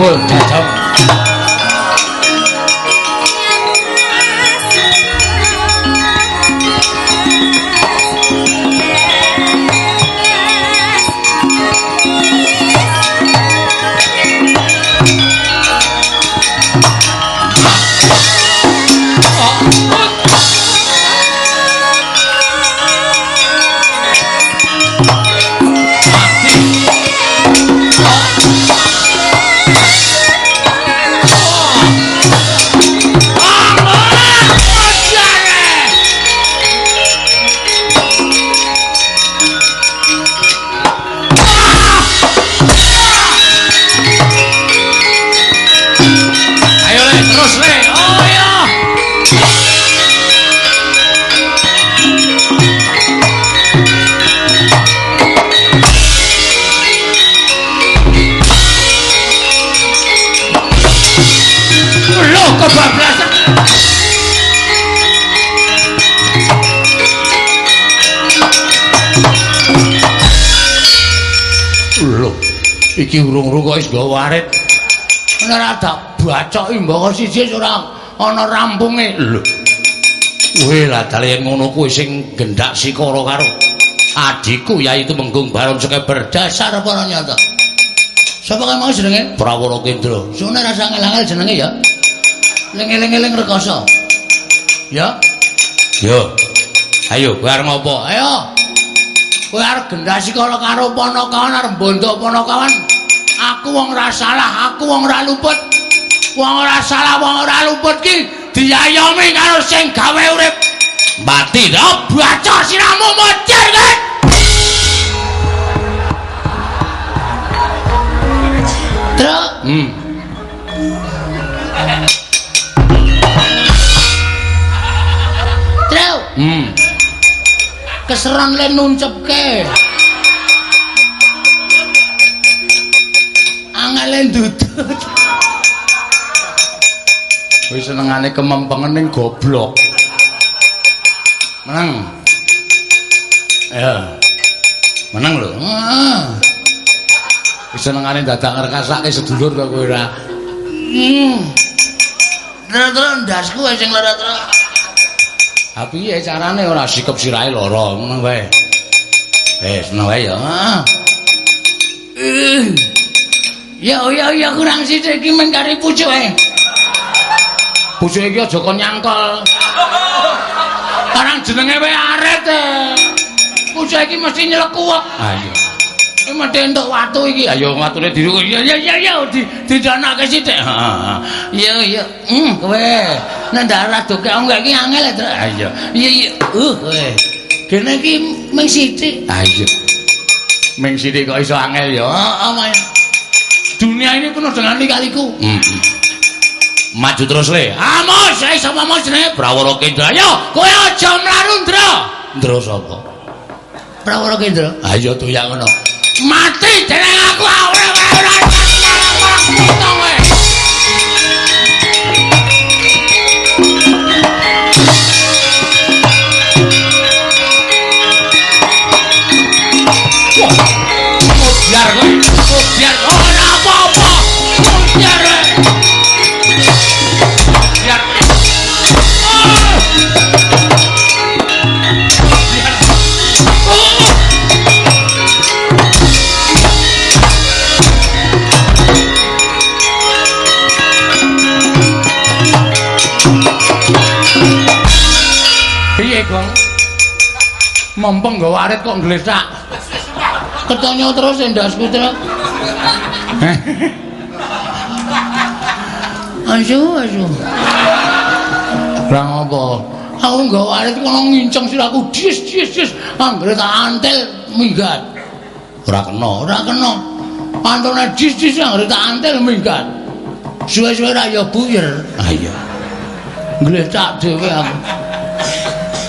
Jebul iki urung-urung kok wis nggawa warit. ora tak bacoki mbaka siji ora ana rampunge. Lho. Kowe lah dalen ngono kuwi sing gendak sikara karo adikku yaitu Menggung Baron Sekeber dasar para nyata. Sapa kae mau jenenge? Prawara Kendra. Sune rasa ngelangel jenenge ya. Ling-eling rekoso. Ya. Yo. Ayo, kowe arep ngopo? Ayo. Kowe arep gendasi kala karo ponokawan arep bondo ponokawan. Aku wong ora salah, aku wong ora luput. Wong ora salah, wong ora luput ki diayomi karo sing gawe urip. Mati to. Baca siramu mocir kowe. Truk. Hmm. Truk. Hmm. Keseron le nuncepke. Angele ndudut. Wis senengane kemempengan ning goblok. Menang. Ya. Menang lho. Heeh. Wis senengane dadak ngrekasake sedulur kok kowe ora. Hmm. Terus ndasku wis sing lara terus. Ha piye carane ora sikep sirahe lara ngono wae. Wis ngono wae ya. Ah. Eh. Ya ya ya kurang sithik iki men kari pucuke. Pucuke iki aja kon nyangkol. Karang jenenge wae aret e. Pucuke iki mesti nyelekuwek. Ayo. Iki mesti entuk watu iki. Ayo ngature diri kowe. Ya ya ya ya di didanake sithik. Heeh. Ya ya. Hmm kowe. Nek darah doke enggak iki angel ya, Tru. Ayo. Iya iya. Uh kowe. Kene iki mung sithik. Ayo. Ming sithik kok iso angel ya. Heeh, Mas. Dunia ini penuh dengan lika-liku. Heeh. Maju terus le. Amos, saya sama Amos jenenge Prawara Kendra. Ayo, kowe aja mlaru, Ndra. Ndra sapa? Prawara Kendra. Ayo tuyang ngono. Mati dening aku ora ora Mumpung nggawa arit kok nglesak. Ketonyo terus endasku terus. Asu, asu. Lah ngopo? Aku nggawa arit kono nginceng siraku dis dis dis. Anggere tak antel minggat. Ora kena. Ora kena. Antone dis dis anggere tak antel minggat. Suwe-suwe ra ya buyar. Ayo. Nglecak dhewe aku.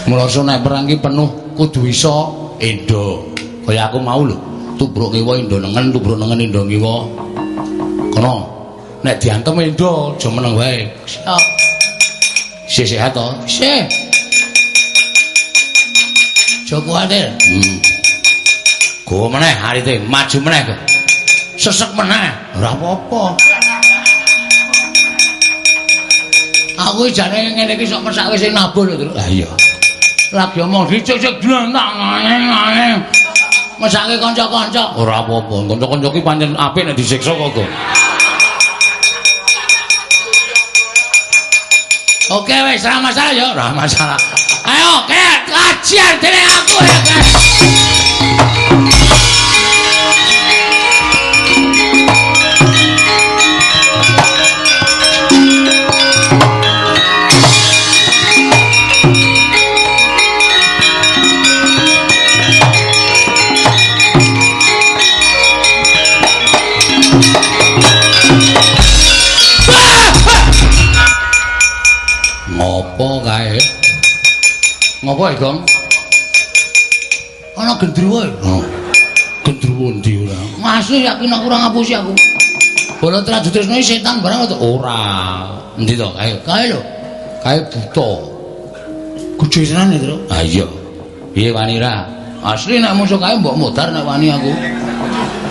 Mulasa nek perang penuh kudu iso endo. Kaya aku mau lho. Tubruk ngiwa endo nengen, tubruk nengen endo ngiwa. Kono. Nek diantem endo aja meneng wae. Siap. Sih sehat to. Sih. Joko Adir. Hmm. Go meneh arite, maju meneh. Go. Sesek meneh. Ora apa-apa. Aku jane ngene iki sok mesake sing nabur lho. Lah iya. Lagi omong dicek-cek dlantang ngene. Mesake kanca-kanca. Ora apa-apa. Kanca-kanca ki pancen apik nek disiksa kok. Oke wis, ora masalah yo. Ora masalah. Ayo, kajian dening aku ya, kan. Ngopo e, Gong? Ana gendruwo. ya? Oh. Gendruwo ndi ora? Masih yakin aku ora ngapusi aku. Bola Tradutresno setan barang to. Ora. Endi to kae? Kae lho. Kae buta. Gede tenan Tru. Ah iya. Piye wani ra? Asli nek musuh kae mbok modar nek wani aku.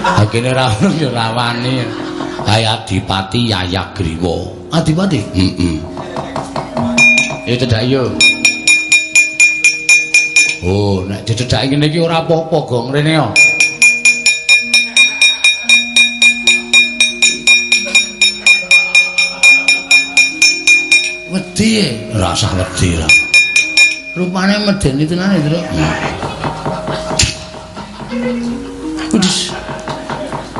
Ha kene ra ono ya ra wani. Kae Adipati Yayagriwa. Adipati. Heeh. Ya cedak yo. Oh, nek dicedak ngene iki ora apa-apa, Gong. Rene yo. Wedi, ora usah wedi ra. Rupane medeni tenan, Ndra. Udis.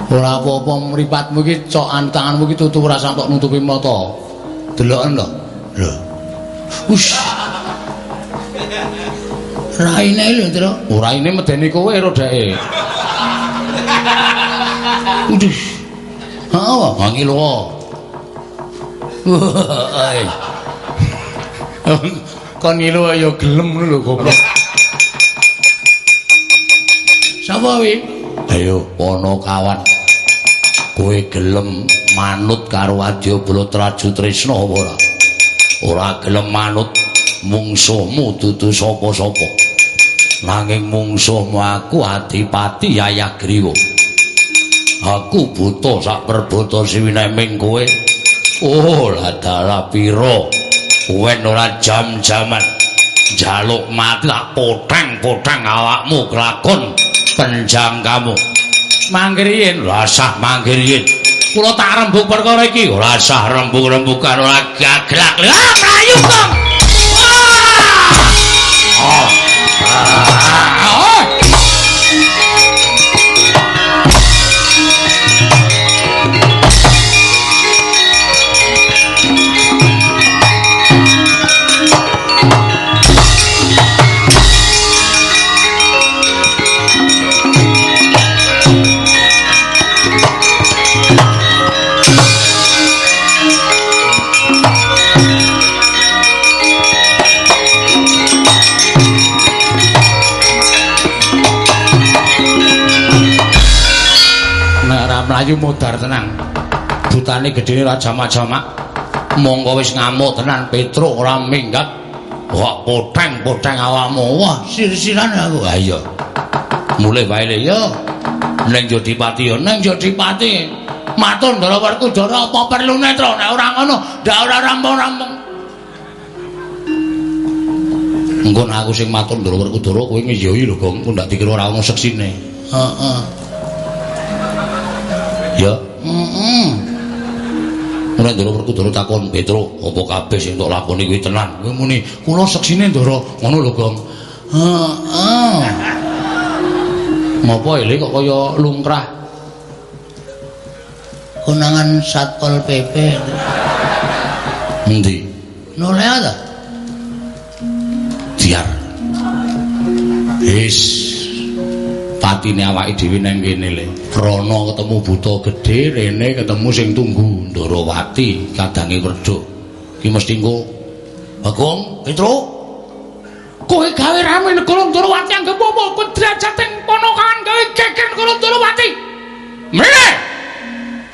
Ora apa-apa mripatmu iki cokan tanganmu iki tutup ora sampe nutupi mata. Deloken to. Lho. Us. Raine lho, Ndra. Ora ini medeni kowe rodake. Udis. Ha, wangi lho. Kon ngilu ya gelem ngono lho goblok sapa wi ayo ana kawan kowe gelem manut karo Adya Balatraju Trisna apa ora ora gelem manut mungsuhmu dudu sapa-sapa nanging mungsuhmu aku Adipati Yayagriwa. Aku buta sak perbota siwineming kowe. Oh la dala pira? Wen ora jam-jaman. Jaluk mati tak potang-potang awakmu kelakon penjang kamu. Manggiriin rasah manggiriin kula tak rembuk perkara iki. Rasah rembuk-rembukan ora gaglak ah mlayu kong Butane gedene ora jamak-jamak. Monggo wis ngamuk tenan Petro ora minggat. Wah, poteng-poteng awakmu. Wah, sir-siran aku. Ha iya. Mulih wae le yo. Ning Jodipati yo, ning Jodipati. Matur Ndara Werkudara apa perlu netra nek ora ngono, ndak ora rampung-rampung. Engko aku sing matur Ndara Werkudara kowe ngiyohi lho, Gong. Ndak dikira ora ono seksine. Heeh. Ya. Heeh. Ora ndoro Werkudara takon Petro, apa kabeh sing tok lakoni kuwi tenan? Kowe muni, kula seksine Ndara. Ngono lho, Gong. Heeh. Ngopo ele kok kaya lungkrah? Konangan Satpol PP. Endi? Nolea ta? Biar. Wis patine awake dhewe nang kene le. Rono ketemu buta gedhe, rene ketemu sing tunggu Ndarawati kadange wedhuk. Ki mesti engko Bagong, Petro. Kowe gawe rame negara Ndarawati anggap apa? Kowe derajateng ponokan gawe geger negara Ndarawati. Mrene.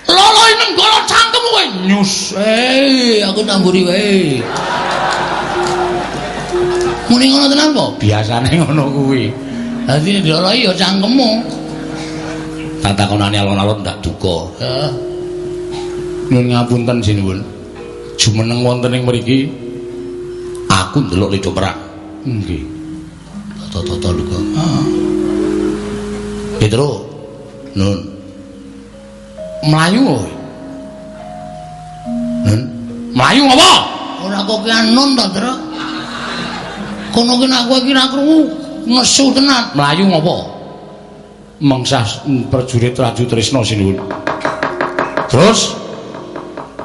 Loloi nenggala cangkemmu kowe. Nyus. Eh, aku namburi wae. Muni ngono tenan po? Biasane ngono kuwi. Dadi ndoloi ya cangkemmu. Tak takonane alon-alon tak duka. Heeh. Nyun ngapunten sinuwun. Jumeneng wonten ing mriki aku ndelok lido perang. Nggih. Tata-tata lho. Petro. Nun. Melayu kowe. Nun. Melayu apa? Ora kok ki nun to, Tru. Kono ki aku kira krungu nesu tenan. Melayu ngopo? Mengsah prajurit Raju Trisna sinuwun. Terus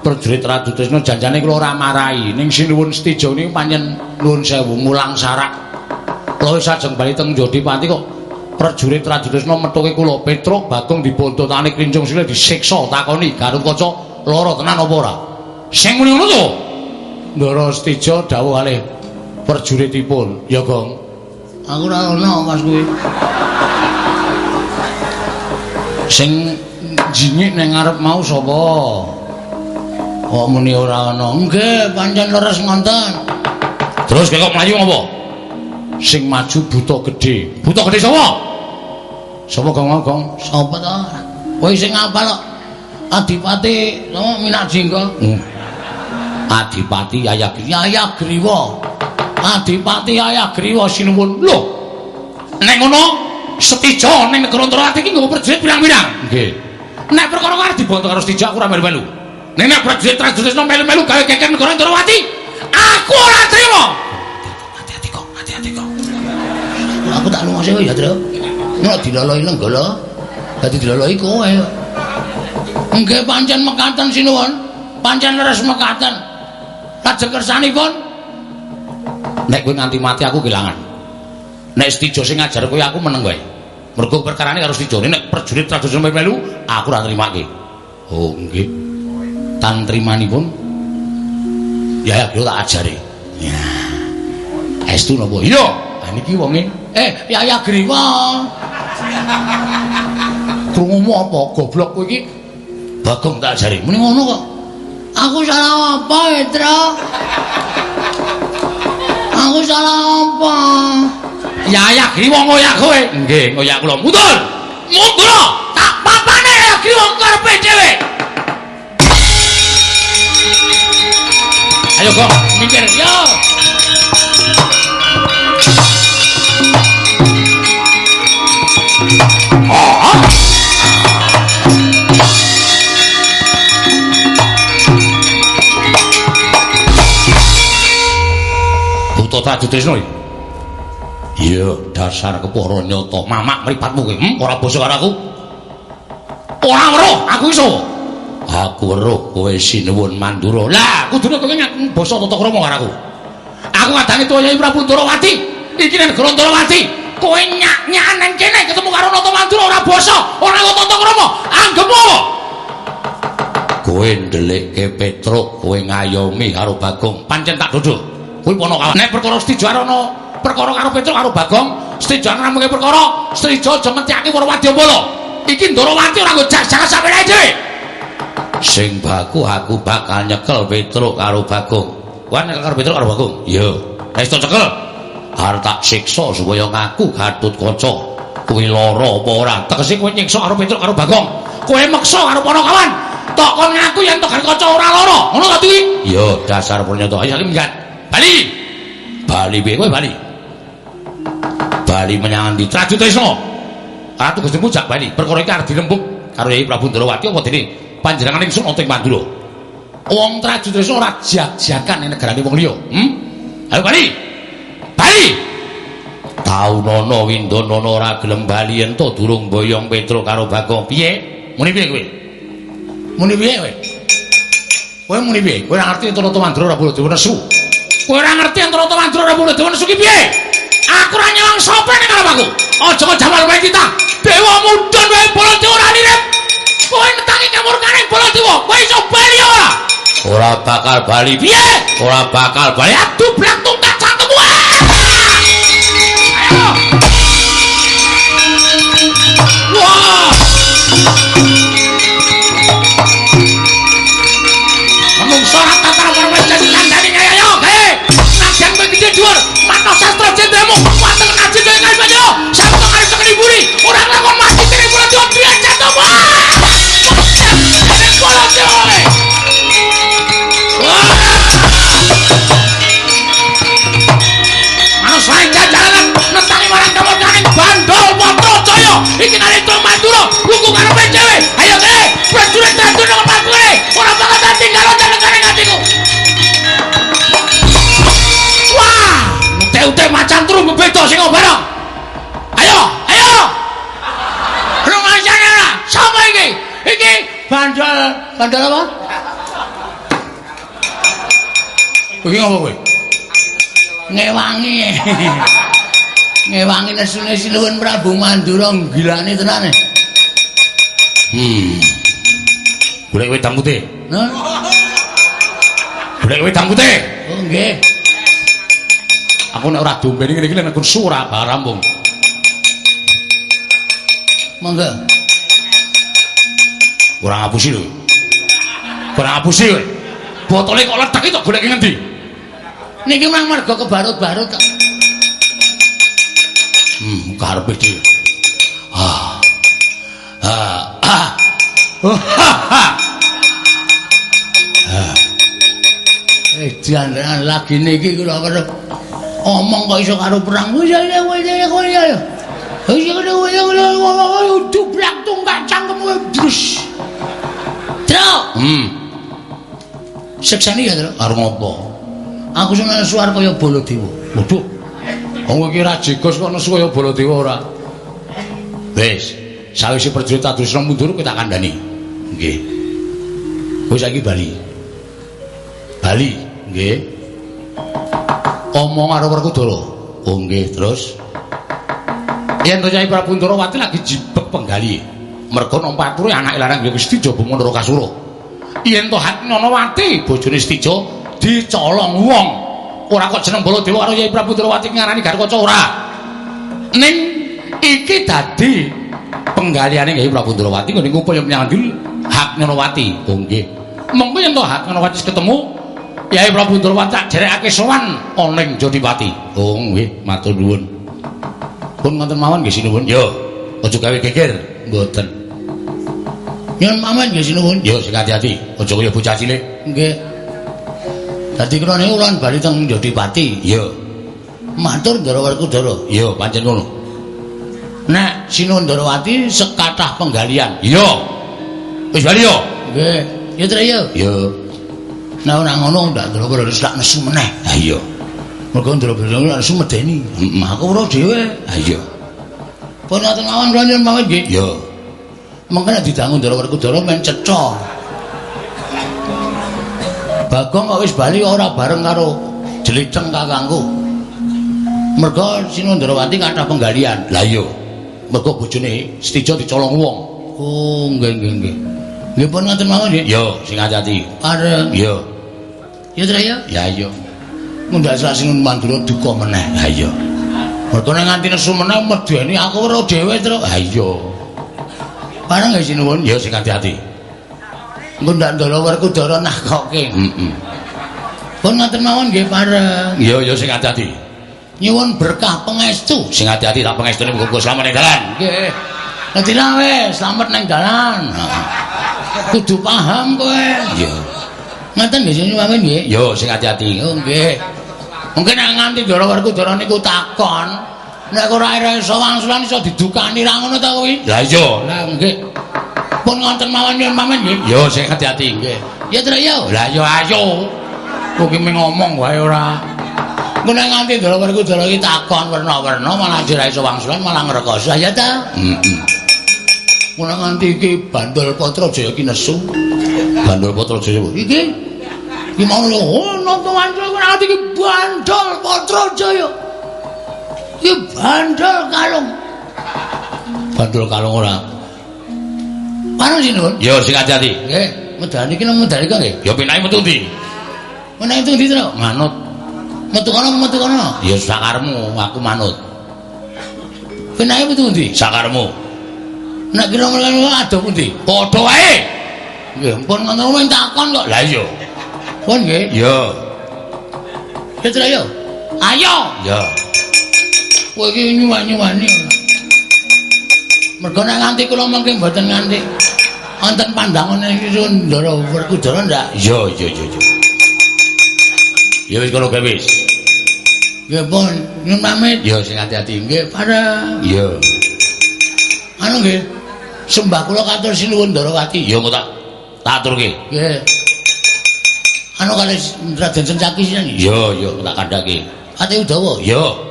prajurit Raju Trisna janjane kula ora marahi ning sinuwun Stijo niku pancen nuwun sewu mulang sarak. Kula wis ajeng bali teng Jodipati kok prajurit Raju Trisna metuke kula Petruk Bagong dipontotane krincung sile disiksa takoni Garutaca lara tenan apa ora? Sing muni ngono to? Ndara Stijo dawuh kalih prajuritipun. Ya, Gong. Aku ora ono Mas kuwi. Sing jingik nang ngarep mau sapa? Kok muni ora ono? Nggih, pancen leres ngonten. Terus kok mlayu apa? Sing maju buta gedhe. Buta gedhe sapa? Sapa Gong mau, Gong? Sapa to? Kowe sing apal kok? Adipati sama Minak Jingga. Hmm. Adipati Ayagriwa. Ayagriwa. Adipati Ayagriwa sinuwun. Lho. Nek ngono Setijo ning negara Antrawati iki nggo prajurit pirang-pirang. Nggih. Nek perkara karo dibantu karo Setijo aku ora melu-melu. Nek nek prajurit-prajurit melu-melu gawe geger negara Antrawati, aku ora trimo. Hati-hati kok, hati-hati kok. Aku tak lunga sih ya, Tru. Nek diloloi lenggala, dadi diloloi kowe. Nggih pancen mekaten sinuwun. Pancen leres mekaten. Lajeng kersanipun Nek kowe nganti mati aku kelangan. Nek Stijo sing ngajar kowe aku meneng wae. Mergo perkarane karo Stijo nek prajurit tradisional melu aku ora nrimake. Oh, nggih. Tan trimanipun ya ya tak ajari. Ya. Estu napa? Iya. Ha niki wonge Eh, Yaya Griwa. Krungumu apa goblok kowe iki? Bagong tak ajari. Muni ngono kok. Aku salah apa, Petra? Aku salah apa? Yaya Griwa ngoyak kowe. Nggih, ngoyak kula mundur. Mundur. Tak papane Yaya Griwa karepe dhewe. Ayo kok, mikir yo. Buta Traju Trisno. Iya, dasar kepara nyata. Mamak mripatmu kowe. Hmm, ora basa karo aku. Ora weruh, aku iso. Aku weruh kowe sinuwun Mandura. Lah, kudune kowe nyak basa tata krama aku. Aku ngadangi Toyai Prabu Ndarawati. Iki nek negara Ndarawati, kowe nyak-nyak nang kene ketemu karo Nata Mandura ora basa, ora tata krama. Anggepmu apa? Kowe ndelikke Petruk, kowe ngayomi karo Bagong. Pancen tak duduk. Kuwi pono kawan. Nek perkara Stijo ana perkara karo Petruk karo Bagong, Stijo ngramuke perkara, Stijo aja mentyake para wadyabala. Iki Ndarawati ora nggo jak-jak sampe dhewe. Sing baku aku bakal nyekel Petruk karo Bagong. Kowe nyekel karo Petruk karo Bagong? Iya. Wis tak cekel. Arep tak siksa supaya ngaku Gatut Kaca. Kuwi lara apa ora? Tegese kowe nyiksa karo Petruk karo Bagong. Kowe meksa karo para kawan. Tok kon ngaku yen Gatut Kaca ora lara. Ngono ta iki? Iya, dasar pernyataan. Ayo minggat. Bali. Bali piye kowe Bali? Bali menyang ndi? Traju Tresna. Ratu Gusti Mujak Bali. Perkara iki arep dirembuk karo Yai Prabu Ndarawati apa dene panjenengan ingsun ing Mandura. Wong Traju Tresna ora jag-jagan ning negarane wong liya. Hm? Ayo Bali. Bali. Taunana Windanana ora gelem bali ento durung boyong Petruk karo Bagong. Piye? Muni piye kowe? Muni piye kowe? Kowe muni piye? Kowe ora ngerti ento Mandura ora boleh diwenesu. Kowe ora ngerti ento Mandura ora boleh diwenesu ki piye? Aku ora nyawang sapa ning karo aku. Aja kok jaman wae kita. Dewa mudhun wae bola dewa ora nirep. Kowe netangi kamurkane bola dewa. Kowe iso bali ora? Ora bakal bali. Piye? Ora bakal bali. Aduh blak tungkat cangkemmu. Ayo. Wah. Iki kali itu manduro, buku karepe dhewe. Ayo gawe, prajurit tadu nang pangkure. Ora bakal tinggal nang negara ngatiku. Wah, ute-ute macan turu bebeda sing bareng. Ayo, ayo. Rumasane ora? Sapa iki? Iki bandol, bandol apa? Iki ngopo kowe? Ngewangi. Ngewangi nesune sinuwun Prabu Mandura gilane tenan. Hmm. Golek wedang putih. Nah, Golek wedang putih. oh nggih. Aku nek ora dombeni ngene iki nek aku sura barambung. Monggo. Ora ngapusi lho. Ora ngapusi kowe. Botole kok letek iki tok golek ngendi? Niki mang mergo kebarut-barut kok. Hmm, karepe dhewe. Ah. Ah. Ah. Oh, ha, ha. diandra lagi niki kula kerep omong kok iso karo perang. Wis ya wis ya wis ya. Wis ya wis ya wis dublak tunggak cangkemmu brus. Tro. Hmm. Sekseni ya, Tro. Karo ngopo? Aku seneng suar kaya Baladewa. Waduh. Wong iki ra jegos kok nesu kaya Baladewa ora. Wis, sawise prajurit adusna mundur kita kandhani. Nggih. Kowe saiki bali. Bali, nggih. Omong karo Werkudara. Oh nggih, terus. Yen to Nyai Prabu Ndrawati lagi jibek penggali. Mergo nampa ature anake larang ya Gusti Jaba Mandara Kasura. Yen to Hatnanawati bojone Stijo dicolong wong. Ora kok jeneng Baladewa karo Nyai Prabu Ndrawati ngarani Garkaca ora. Ning iki dadi penggaliane Nyai Prabu Ndrawati ngene ngumpul menyang ndi Hatnanawati. Oh nggih. Mengko yen to Hatnanawati ketemu Nyai Prabu Ndrawati tak jerekake sowan ana ing Jodipati. Oh nggih, matur nuwun. Pun ngoten mawon nggih sinuwun. Yo, aja gawe geger, mboten. Yen mamen nggih sinuwun. Yo sing hati-hati, aja kaya bocah cilik. Nggih. Dadi kena niku ulun bali teng Jodipati. Yo, Matur Ndara Werkudara. yo pancen ngono. Nek Sinuwun Ndarawati sekathah penggalian. Yo. Wis bali yo. Nggih. Ya ya. Yo. Nah ora ngono ndak Ndara Werkudara tak nesu meneh. Ha iya. Mergo Ndara Werkudara nesu medeni. Heeh. Aku ora dhewe. Ha iya. Pun ngoten mawon kula nyuwun mawon nggih. Yo. Mengko nek didangu Ndara Werkudara men ceca. Bagong kok wis bali ora bareng karo Jeliteng kakangku. Mergo Sinuwun Ndarawati kathah penggalian. Lah iya. Mergo bojone Stijo dicolong wong. Oh, nggih nggih nggih. Nggih pun ngoten mawon nggih. Yo, sing hati-hati. Pareng. Yo. Ya Tru ya. Ya iya. Mundak Sinuwun Mandura duka meneh. Ha iya. Mergo nek nganti nesu meneh medeni aku ora dhewe, Tru. Ha iya. Pareng nggih Sinuwun. Yo sing hati-hati. Engko ndak ndara Werkudara nakoke. Heeh. Pun ngoten mawon nggih pareng. Yo yo sing hati-hati. Nyuwun berkah pangestu. Sing hati-hati tak pengestune muga selamat ning dalan. Nggih. Dadi lah wis slamet nang dalan. Kudu paham kowe. Yo. Ngoten nggih Sinuwun mawon nggih. Yo sing hati-hati. Oh nggih. Mungkin nek nganti Ndara Werkudara niku takon, nek ora iso wangsulan iso didukani ra ngono ta kuwi? Lah iya. Lah nggih. Pun ngoten mawon mamen nggih. Yo sing hati-hati nggih. Ya Tru ya. Lah yo ayo. Kok ki ngomong wae ora. Engko nek nganti Ndara Werkudara iki takon werna-werna malah ora iso wangsulan malah ngrekoso ya ta. Heeh. Mula nganti iki Bandul Patrajaya ki nesu. Bandul Patrajaya. Iki iki mau lho ono to wancul nganti iki Bandul Patrajaya. Iki Bandul Kalung. Bandul kalung ora. Parang sinun. Yo sing hati-hati. Nggih, medani iki nang medani kok nggih. Yo pinake metu ndi? Menawa itu ndi to? Manut. Metu kono metu kono. Ya sakarmu, aku manut. Penake metu ndi? Sakarmu. Nek kira mlayu ado pundi? Padha wae. Nggih, pun ngono men takon kok. Lah iya. Pun nggih. Yo. Petra yo. Ayo. Yo. Kowe iki nyuwani-nyuwani. Mergo nek nganti kula mengke mboten nganti wonten pandangan iki Ndara Werkudara ndak? Yo yo yo yo. Yo wis gawe wis. Nggih pun nyun pamit. Yo sing hati-hati. Nggih pareng. Yo. Anu nggih. Sembah kula katur sinuwun Ndarawati. Yo engko tak tak aturke. Nggih. Anu kali Raden Sencaki sini. Yo yo tak kandhake. Ate Udawa. Yo.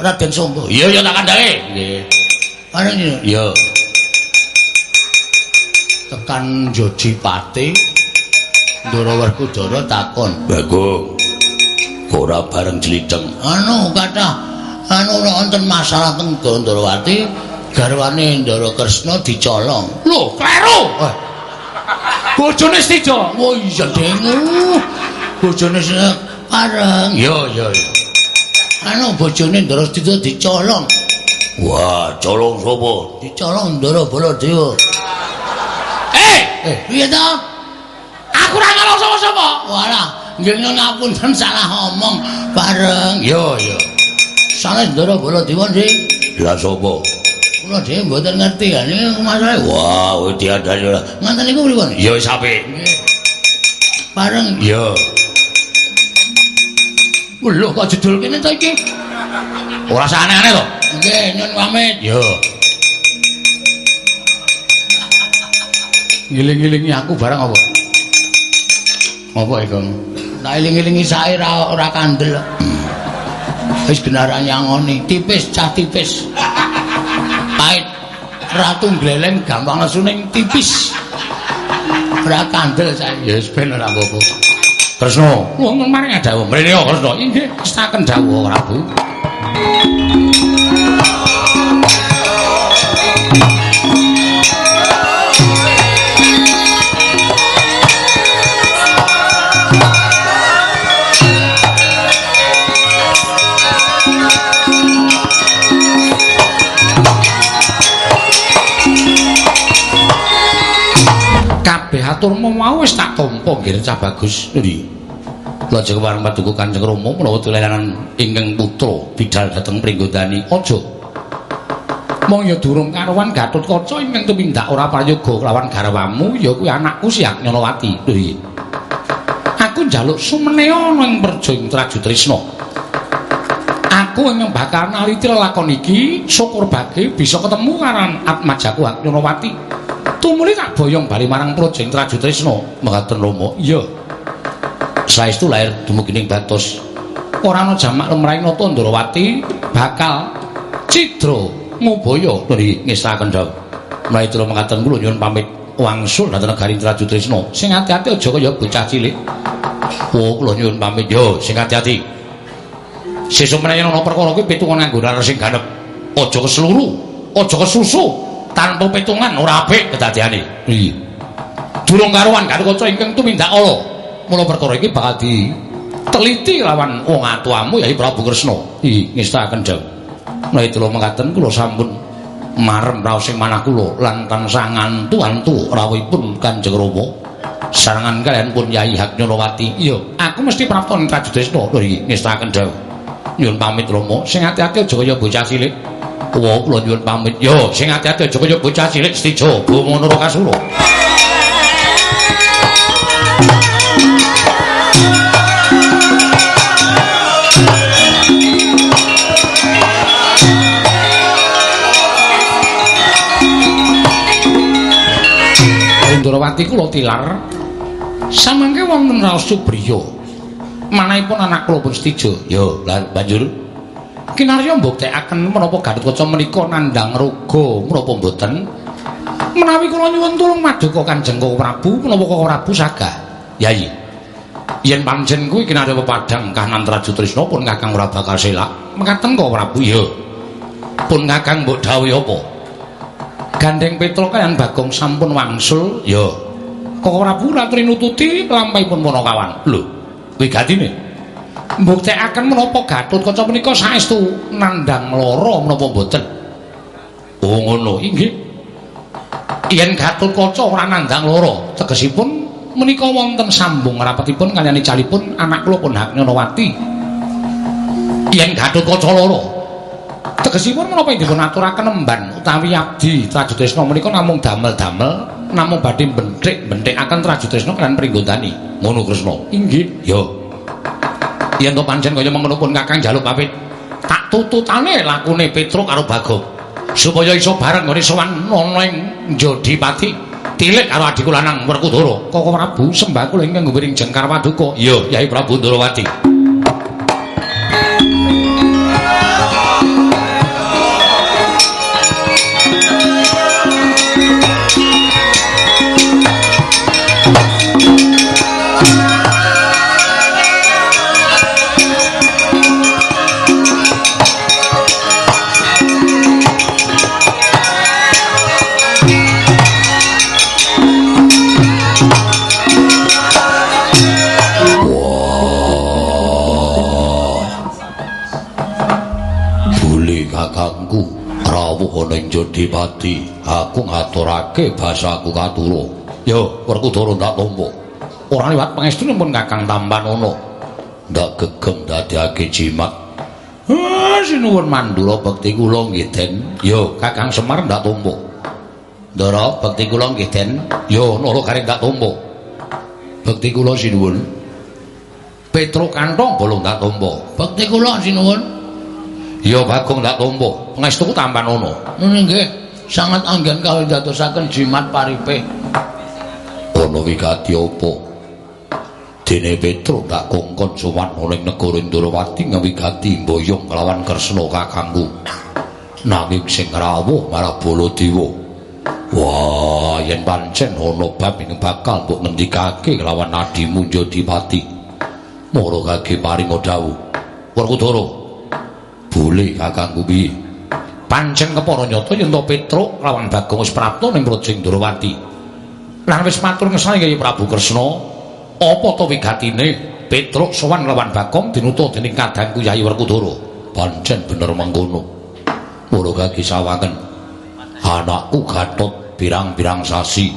Raden Sombo. Yo yo tak kandhake. Nggih. Pareng iki. Yo. Tekan Jodipati. Ndara Werkudara takon. Bagong. Ora bareng jliteng. Anu kathah anu ora wonten masalah teng Ndarawati garwane Ndara Kresna dicolong. Lho, kleru. Eh, Bojone Stijo. oh iya dengu. Bojone pareng. Yo yo yo. Anu bojone Ndara Stida dicolong. Wah, colong sapa? Dicolong Ndara Baladewa. Eh, Eh, piye to? aku ora ngalong sapa-sapa. Walah, nggih nyuwun ngapunten salah omong bareng. Yo yo. Sanes Ndara Baladewa sing Lah sapa? kula dhewe mboten ngerti ya niku masalahe. Wah, kowe diadani ora. Ngoten niku pripun? Yo wis apik. Bareng Yo. Lho kok jedul kene to iki? Ora aneh-aneh to? Nggih, nyun pamit. Yo. Ngiling-ngilingi aku barang apa? Apa iku? Tak iling-ilingi sae ora ora kandel. Wis benaran nyangoni, tipis cah tipis. Pait ratu gleleng gampang lesune tipis. Ora kandel sae. Ya wis ben ora apa-apa. Kresna, Wong maring dawuh. mrene Kresna. Inggih, staken dawuh Prabu. Aturmu mau wis tak tampa nggih cah bagus. Ndi lajeng wareng paduka kanjeng rama menawa tulelanan ingkang putra bidal dhateng pringgondani aja. Mong ya durung karuan Gatotkaca ingkang tumindak ora prayoga kelawan garwamu ya kuwi anakku si Agnyanawati lho aku njaluk sumene ana ing Traju Trisna aku ingkang bakal naliti lelakon iki syukur bage bisa ketemu karan Atmajaku Agnyanawati tumuli tak boyong bali marang Projeng Traju Trisna mekaten Rama iya. Saestu lair dumugining batos ora ana jamak lemraing nata Ndrawati bakal cidra ngubaya nggih ngestaken dawuh menawi kula mekaten kula nyuwun pamit. Wangsul dhateng negari Traju Trisna sing ati-ati aja kaya bocah cilik. Oh kula nyuwun pamit. Yo sing ati-ati sesuk menawi ana perkara kuwi pitungan nganggo sing ganep. Aja kesluru aja kesusu tanpa pitungan ora apik kedadiane. Iya. Durung karuan Gatotkaca ingkang tumindak ala. Mula perkara iki bakal diteliti lawan wong atuamu yai Prabu Kresna. Iya, ngestaken dawuh. Menawi kula mekaten kula sampun marem raos sing manah kula lan tansah ngantu-antu rawuhipun Kanjeng Rama. Sarangan kalian pun Yai Hagnyanawati. Iya, aku mesti prapta ing Trajudresna. Lho iki ngestaken dawuh. Nyuwun pamit Rama, sing ati-ati aja kaya bocah cilik. Wa kula nyuwun pamit. Yo, sing ati-ati aja kaya bocah cilik Stijo, Bumanara Kasura. Indrawati kula tilar samangke wonten raos Subriya. Manahipun anak kula pun Stijo. Yo, banjur kinarya mbuktekaken menapa Gatotkaca menika nandhang raga menapa mboten? Menawi kula nyuwun tulung maduka Kanjeng Prabu menapa Koko Prabu sagah Yai yen pancen kuwi kinarya pepadhang kahanan Traju Trisna pun Kakang ora bakal selak. Mekaten Koko Prabu? Ya. Pun Kakang mbok dawuh apa? Gandeng Petra kalian Bagong sampun wangsul. Ya. Koko Prabu ratri nututi lampahipun Punakawan lho kuwi gatine mbuktekaken menapa Gatotkaca menika saestu nandhang lara menapa mboten. Oh ngono, inggih. Yen Gatotkaca ora nandhang lara, tegesipun menika wonten sambung rapetipun kaliyan icalipun anak kula pun Haknyanawati. Yen Gatotkaca lara, tegesipun menapa dipun aturaken emban utawi abdi Trajutresna menika namung damel-damel namung badhe benthik-benthikaken Trajutresna kan pringgondani. Ngono Kresna. Inggih, ya. Yen to pancen kaya mengkono pun Kakang njaluk pamit tak tututane lakune Petruk karo Bagong supaya iso bareng ngene sowan ana ing Jodipati tilik karo adhiku lanang Werkudara. Koko Prabu sembah kula ingkang ngguring jengkar paduka iya Yai Prabu Ndrawati ana ing Jodipati aku ngaturake basaku katuro yo Werkudara ndak tampa ora liwat pangestune pun Kakang tampan ana ndak gegem dadekake jimat Ah, sinuwun mandura bekti kula nggih Den. Yo, Kakang Semar ndak tampa. Ndara bekti kula nggih Den. Yo, nara kare ndak tampa. Bekti kula sinuwun. Petro kantong bolong tak tompo. Bekti kula sinuwun. Ya Bagong tak tompo. Pangestuku tampan ono. Nggih, sangat anggen kawin dadosaken jimat paripe. Ono wigati apa? Dene Petro tak kongkon sowan ning negara Indrawati ngwigati mboyong kelawan Kresna kakangku. Nanging sing rawuh marang Baladewa. Wah, yen pancen ana bab ing bakal mbok ngendikake kelawan adimu Jodipati. Moro kage paring dawuh. Werkudara. Boleh kakangku piye? Pancen kepara nyata yen to Petruk lawan Bagong wis prapta ning Projing Durawati. Lan wis matur ngesane kaya Prabu Kresna, apa to wigatine Petruk sowan lawan Bagong dinutuh dening kadangku Yayi Werkudara. Pancen bener mengkono. Moro kage sawangen. Anakku Gatot pirang-pirang sasi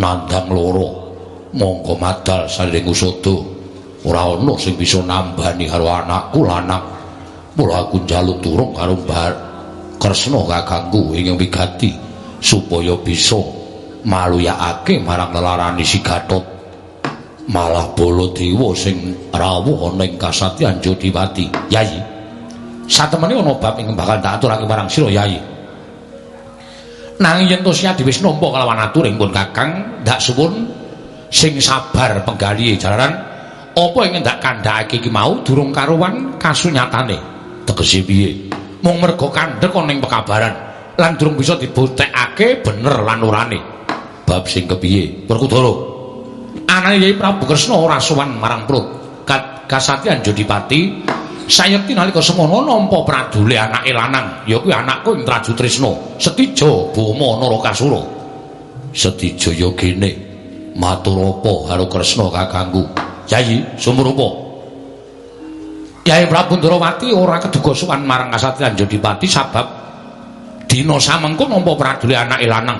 nandang loro. Monggo madal saling usada. ora ana sing bisa nambani karo anakku lanang. Mula aku njaluk turung karo Mbah Kresna kakangku ing wigati supaya bisa maluyakake marang lelarani si Gatot. Malah Baladewa sing rawuh ana ing kasatyan Jodiwati. Yayi. Satemene ana bab ing bakal tak aturake marang sira Yayi. Nanging yen to siya wis nampa kelawan atur ing pun Kakang, ndak suwun sing sabar penggalihe jalaran apa yang ndak kandhake iki mau durung karuan kasunyatane tegese piye mung mergo kandhek ana ing pekabaran. Lan durung bisa dibuktekake bener lan urane bab sing kepiye? Werkudara. Anane Yai Prabu Kresna ora sowan marang prut kasatyan Jodipati sayekti nalika semono nampa pradule anake lanang. Ya kuwi anakku ing Traju Trisna Setijo Boma Narakasura Setijo ya kene matur apa karo Kresna kakangku? Yayi Sumurupa. Yayi Prabu Ndrawati ora keduga suwan marang Kasatyan Jodipati sabab dina samengko nampa pradule anake lanang.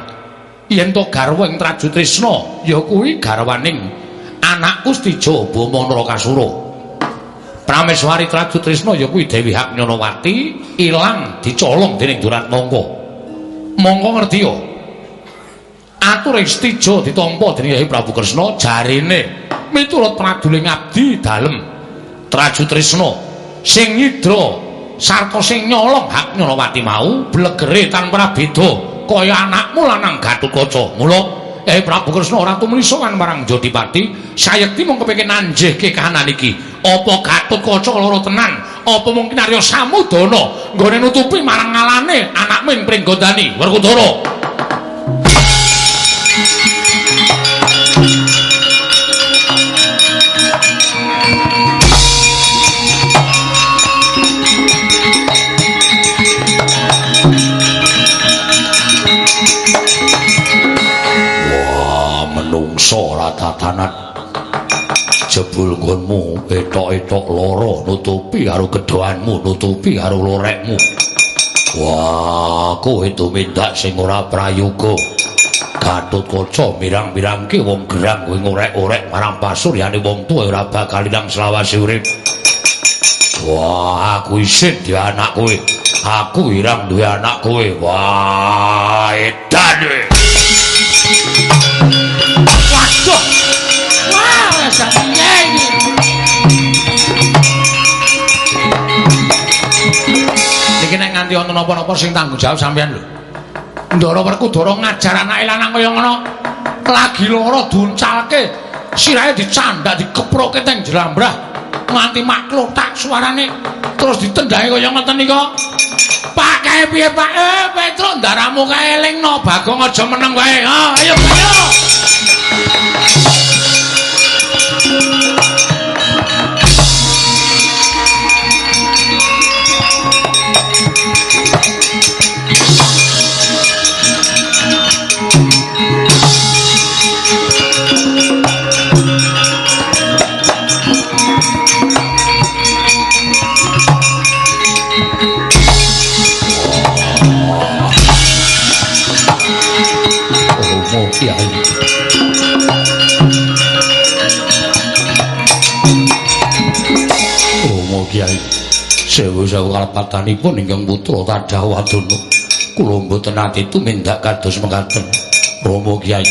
Yen to garwa ing Traju Trisna ya kuwi garwaning anakku Stija Bama Narakasura. Prameswari Traju Trisna ya kuwi Dewi Haknyanawati ilang dicolong dening Duratmangga. Monggo ngerti yo. Atur ing Stija ditampa dening Prabu Kresna jarene miturut pradule ngabdi dalem Traju Trisna sing nyidra sarta sing nyolong hak Nyarawati mau blegere tanpa beda kaya anakmu lanang Gatotkaca mula eh Prabu Kresna ora tumuli sowan marang Jodipati sayekti mung kepengin nanjehke kahanan iki. Apa Gatotkaca lara tenan apa mungkin Arya Samudana nggone nutupi marang ngalane anakmu ing Pringgondani? Werkudara tatanan. Jebul nggonmu etok-etok loro nutupi karo gedhoanmu nutupi karo lorekmu. Wah kowe tumindak sing ora prayoga. Gatut kaca mirang-mirangke wong gerang kowe ngorek-orek marang pasuryane wong tuwa ora bakal ilang selawase urip. Wah aku isin di anak kowe. Aku irang duwe anak kowe. Wah edan Iki nek nganti ana napa-napa sing tanggung jawab sampean lho. Ndara Werkudara ngajar anake lanang kaya ngono. Lagi lara duncalke sirahe dicandak dikeproke teng jlambrah nganti maklotak suarane terus ditendhahe kaya ngoten nika. Pak kae piye Pak? Eh Petro ndaramu kae elingno Bagong aja meneng wae. Ha ayo ayo. Kalepatanipun ingkang putra Tadah Wadana. Kula mboten ati tumindak kados mekaten. Rama Kyai,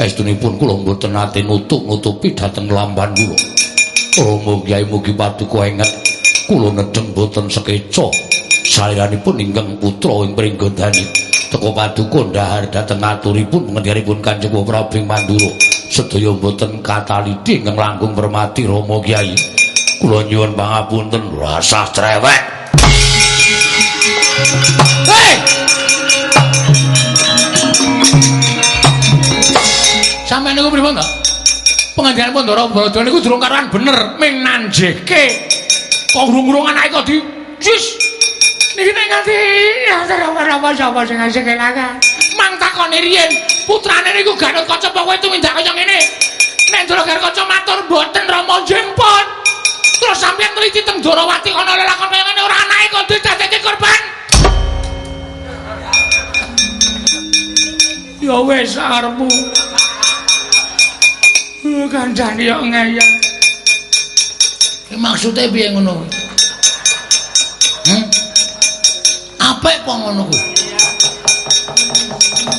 estunipun kula mboten ati nutup-nutupi dhateng lamban kula. Rama Kyai mugi paduka enget. Kula nedheng boten sekeca. Saliranipun ingkang putra ing pringgondani teka paduka ndahar dhateng aturipun ngendharipun Kanjeng Prabu Mandura. Sedaya boten kataliti ingkang langkung permati Rama Kyai kula nyuwun pangapunten. Rasah trewek Sampai niku pripun to? Pengandian Pandora Bada niku durung karuan bener ming nanjeke. Kok urung-urung anake kok di jis. Niki nek nganti apa sapa sing asik kelakan. Mang takoni riyen putrane niku Gatot Kaca apa kowe tumindak kaya ngene. Nek Ndara Gatot matur mboten Rama jempon. Terus sampeyan teliti teng Dorawati ana lelakon kaya ngene ora anake kok didadekake korban. Ya wis arepmu. Kancane yo ngeyel. Ki maksude piye ngono kuwi? Hm? Apik apa ngono kuwi?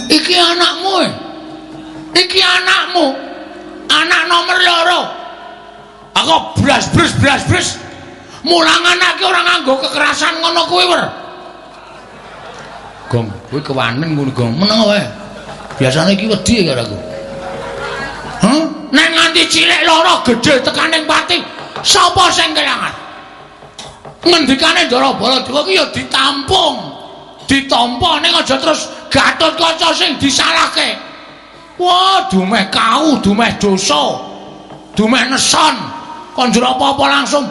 Iki anakmu. eh? Iki anakmu. Anak nomor loro. Aku blas blas blas blas. Mulang anake ora nganggo kekerasan ngono kuwi, Wer. Gong, kuwi kewanen ngono, Gong. Meneng wae. Biasane iki wedi karo aku. Hah? Nek nganti cilik loro gedhe tekaning pati, sapa sing kelangan? Ngendikane Ndara Baladewa ki ya ditampung. Ditampa ning aja terus Gatot Kaca sing disalahke. Wah, dumeh kau, dumeh dosa. Dumeh neson. Kon njur apa-apa langsung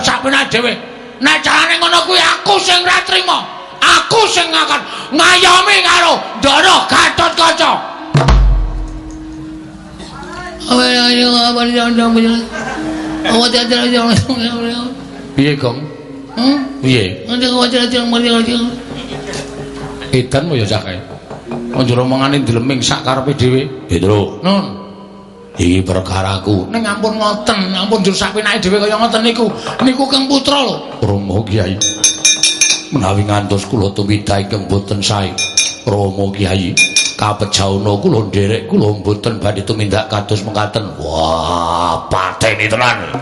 sakmene dhewe. Nek carane ngono kuwi aku sing ra trima. Aku sing akan ngayomi karo Ndara Gatot piye gong? Hmm? piye? Nanti kau baca lagi, mari lagi. edan mo ya cake njur omongane dileming sak karepe dhewe? Pedro. Nun, iki perkaraku. Ning ampun ngoten, ampun njur sak pinake dhewe kaya ngoten niku. Niku Kang Putra lho. Rama Kyai menawi ngantos kula tumidak ingkang boten sae. Rama Kyai kapejauna kula nderek kula boten badhe tumindak kados mekaten. Wah pateni tenan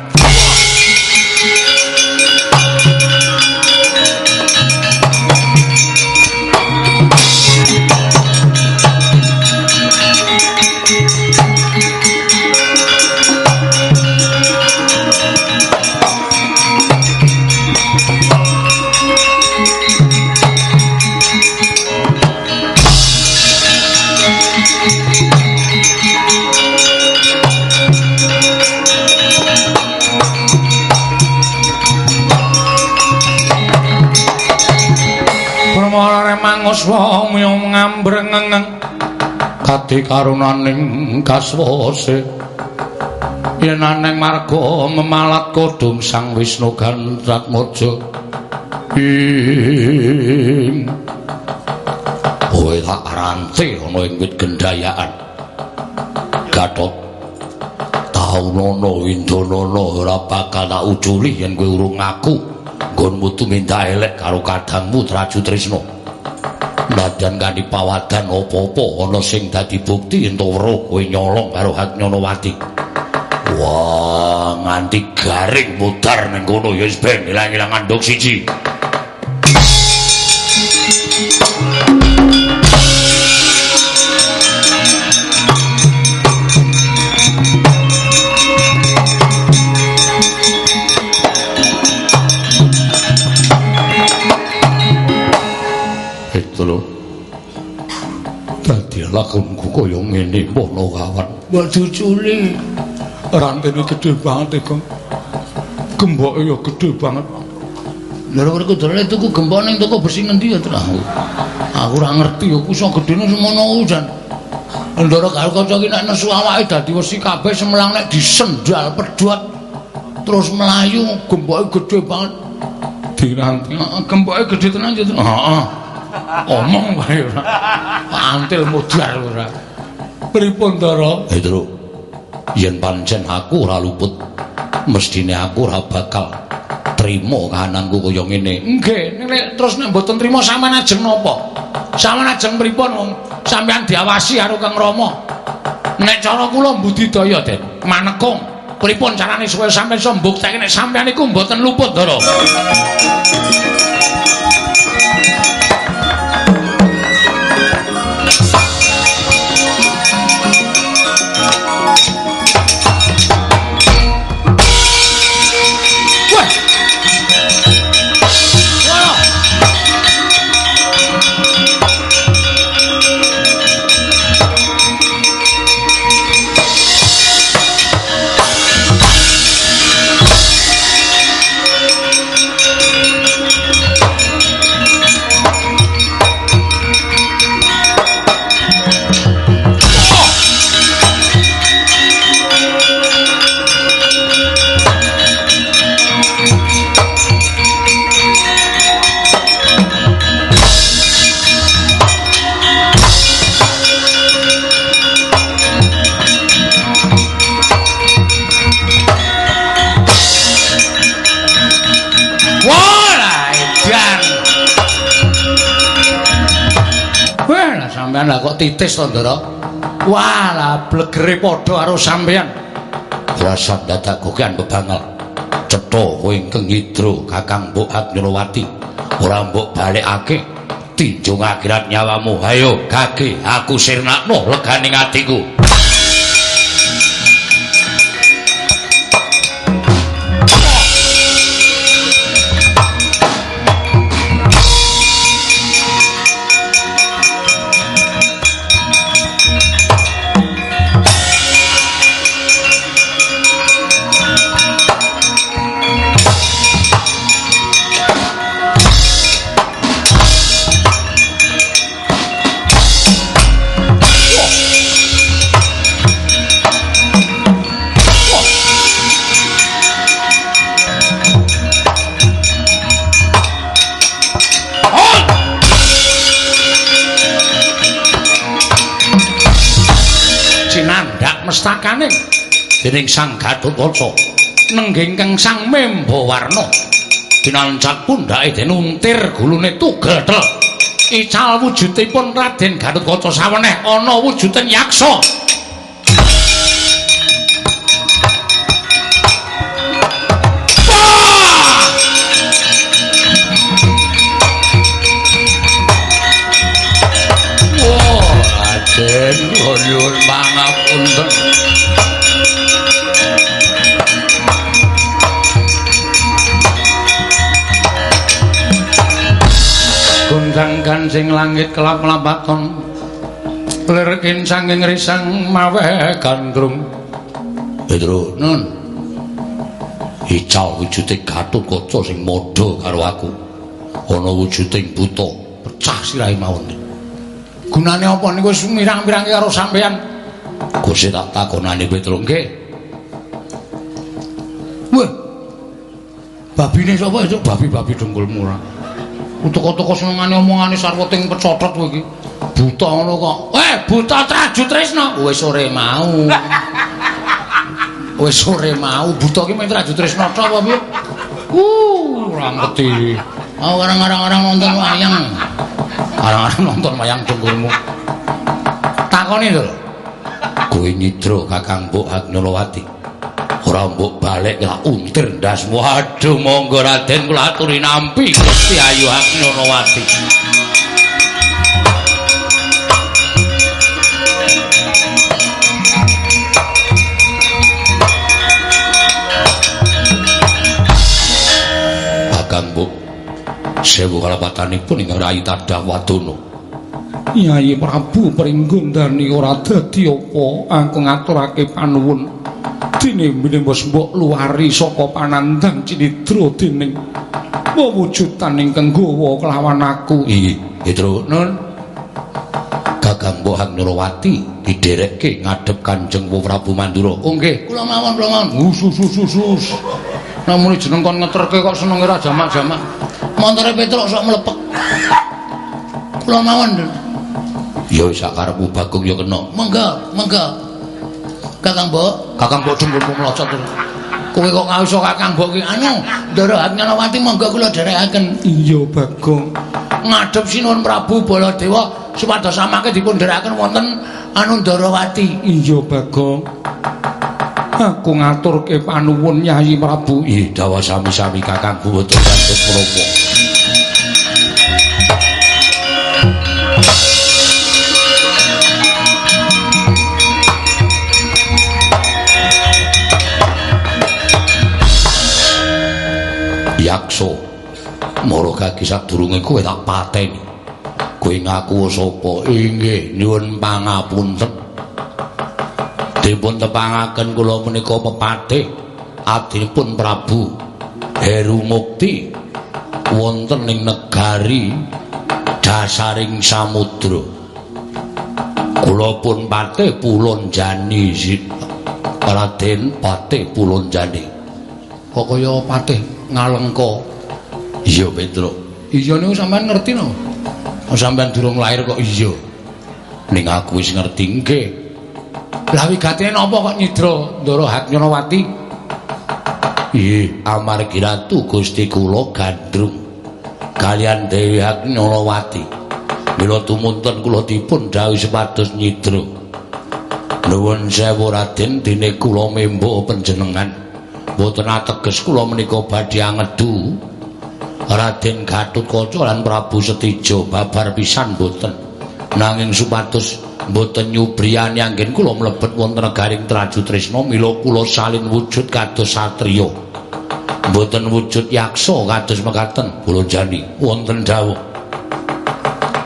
wong ngambrengeng. kati karunaning kaswase yen aneng marga memalat kodung sang Wisnu Gantratmaja ing tak rante ana ing wit gendayaan Gatot taunana indanana ora bakal tak uculi yen kowe urung ngaku. Nggonmu tumindak elek karo kadangmu Traju Trisna Nadan kanthi pawadan apa-apa ana sing dadi bukti yen to weruh kowe nyolong karo Hatnyanawati. Wah, nganti garing mudar ning kono ya wis ben ilang-ilang andhok siji. Lakonku kaya ngene mono kawan. Mbok diculi. Rantene gedhe banget, Kang. Gemboke ya gedhe banget. Lha kok dolane tuku gembok ning toko besi ngendi ya, Trak? Aku ora ngerti ya ku iso gedene semono jan. Ndara karo kanca ki nek nesu awake dadi wesi kabeh semelang nek disendal pedhot terus melayu gemboke gedhe banget. Diranti. Heeh, gemboke gedhe tenan ya, Trak. Heeh. Omong wae ora. Antil mudar ora. Pripun, Ndara? Pedro, yen pancen aku ora luput, mestine aku ora bakal trima kahananku kaya ngene. Nggih, nek terus nek mboten trima sampean ajeng napa? Sampean ajeng pripun wong sampean diawasi karo Kang Rama. Nek cara kula budidaya, Den, manekung pripun carane supaya sampeyan iso mbuktekake nek sampeyan iku mboten luput Ndara titis to, Ndara? Wah, lah blegere padha karo sampean. Rasa dadak gokean bebangel. Cetha kowe ingkang hidro Kakang Mbok Agnawati. Ora mbok balekake. Tinjung akhirat nyawamu. Hayo, gage aku sirnakno leganing atiku. Dening Sang Gatotkaca nengging Sang Membawarna dinancat pundhake den untir gulune tugel ical wujudipun Raden Gatotkaca saweneh ana wujuding yaksa. Den nyuwun pangapunten. Kancing langit kelap lampaton. Lirkin sanging risang mawe gandrung. Pedro, nun. Ical wujuding Gatut Kaca sing madha karo aku. Ana wujuding buta, pecah sirahe mawon. Gunane apa niku wis mirang-mirangi karo sampean? Gusti tak takonane Petro nggih. Wah. Babine sapa itu? Babi-babi dengkulmu ora. Utuk-utuk senengane omongane sarwoting pecotot kowe iki. Buta ngono kok. Eh, buta Traju Tresna. Wis sore mau. Wis sore mau buta ki men Traju Tresna ta apa piye? Uh, ora ngerti. Oh, orang-orang nonton wayang. Arang-arang nonton wayang dengkulmu. Takoni to. Kowe nyidra Kakang Mbok Agnalawati. Ora mbok balik lah untir ndasmu. Aduh monggo Raden kula aturi nampi Gusti Ayu Agnalawati. Kakang Mbok sewu kalapatanipun ing Rai Tadah Wadana. Nyai Prabu Pringgondani ora dadi apa aku ngaturake panuwun. Dene mbos mbok luari saka panandang Cinidra dening wewujudan ingkang gawa kelawan aku. Iki, Nun. Kakang Mbok Nurawati didherekke ngadhep Kanjeng Prabu Mandura. Oh nggih, kula mawon, kula mawon. Usus usus usus. Namun jeneng kon ngeterke kok seneng ora jamak-jamak. montore Petruk sok mlepek. Kula mawon. Ya sak karepmu Bagong ya kena. Monggo, monggo. Kakang Mbok, Kakang Mbok dengkulmu mlocot. Kowe kok ngawusa Kakang Mbok ki anu, Ndara Agnanawati monggo kula dherekaken. Iya, Bagong. Ngadhep Sinuwun Prabu Baladewa supados samangke dipun dherekaken wonten anu Ndarawati. Iya, Bagong. aku ngaturke panuwun Nyai Prabu. Ih, dawa sami-sami Kakangku boten kantos menapa. Mara kaki sadurunge kowe tak pateni. Kowe ngaku sapa? Inggih, nyuwun pangapunten. Dipun tepangaken kula menika pepatih adinipun Prabu Heru Mukti wonten ing negari dasaring samudra. Kula pun patih Pulon Jani Raden Patih Pulon Jani. Kok kaya patih ngalengka. Iya, Petruk. Iya niku sampean ngerti no? Sampeyan durung lahir kok iya. Ning aku wis ngerti nggih. Lah wigatine napa kok nyidra Ndara Hatnyonawati? Iya, amargi ratu Gusti kula gandrung kalian Dewi Hatnyonawati. Mila tumunten kula dipun dawuh sepados nyidra. Nuwun sewu Raden dene kula membo panjenengan. Mboten ateges kula menika badhe angedu Raden Gatotkaca lan Prabu Setija babar pisan mboten. Nanging supados mboten nyubriyani anggen kula mlebet wonten negaring Traju Trisna mila kula salin wujud kados satriya. Mboten wujud yaksa kados mekaten kula jani wonten dawuh.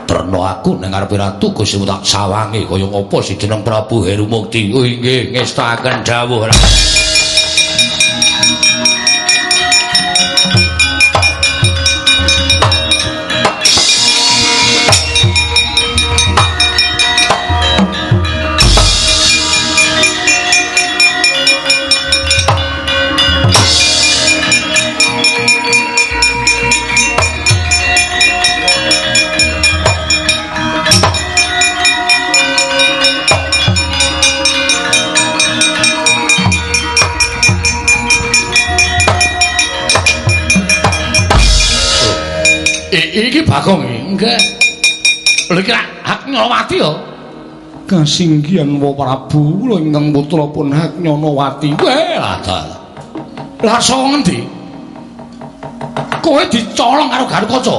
Terno aku ning ngarepe ratu Gusti tak sawange kaya ngapa si jeneng Prabu Heru Mukti. Oh nggih ngestaken dawuh. Nggih. Lha iki hak Nyolowati ya. Kasinggihan wa Prabu kula ingkang putra pun hak Nyolowati. Weh, adal. Lah saka ngendi? Kowe dicolong karo Garukaca.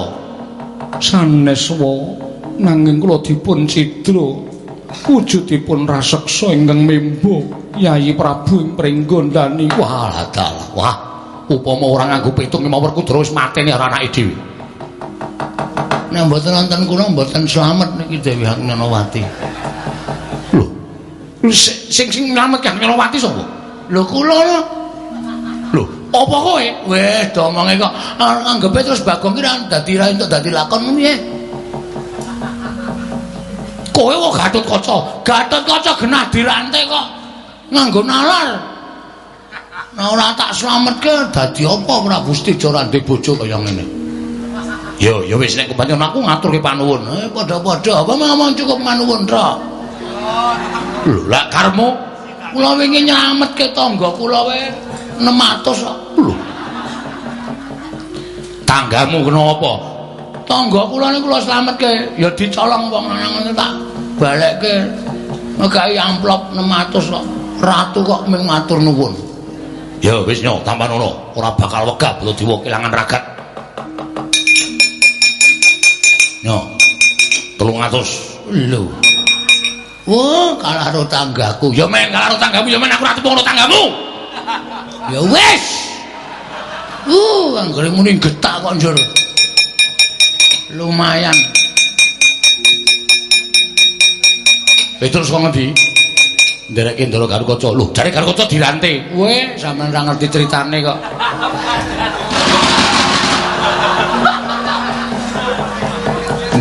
Sanes wa nanging kula dipun cidra wujudipun raseksa ingkang membo Yayi Prabu ing pringgondani. Wah, adal. Wah, upama ora nganggo pitung mawar kudra wis mateni karo anake dhewe. Nek mboten wonten kula mboten slamet niki Dewi Haknyanawati. Lho. Sing sing nyelamet Haknyanawati sapa? Lho kula lho. Lho, apa kowe? Weh, domonge kok anggepe terus Bagong ki ra dadi ra entuk dadi lakon piye? Kowe kok Gatotkaca? Gatotkaca genah dirante kok nganggo nalar. Nah ora tak slametke dadi apa Prabu Stijo ra ndek bojo kaya ngene. Yo, yo wis nek kebanyakan aku ngaturke panuwun. Eh padha-padha apa ngomong cukup manuwun ra. Lho, lak karmu kula wingi nyelametke tangga kula wae 600 kok. Lho. Tanggamu kenapa? Tangga kula niku kula slametke ya dicolong wong lanang ngene tak balekke. Megahi amplop 600 kok. Ratu kok ming matur nuwun. Ya wis nyo, tampan ngono. Ora bakal wegah betul diwo kelangan ragat. Yo. 300. Lho. Wah, kalah karo tanggaku. Ya men kalah karo tanggamu, ya men aku ora tepung tanggamu. Ya wis. Uh, anggere muni getak kok njur. Lumayan. Eh terus kok ngendi? Ndereke ndoro karo kaca. Lho, jare karo dirante. Weh, sampean ora ngerti critane kok.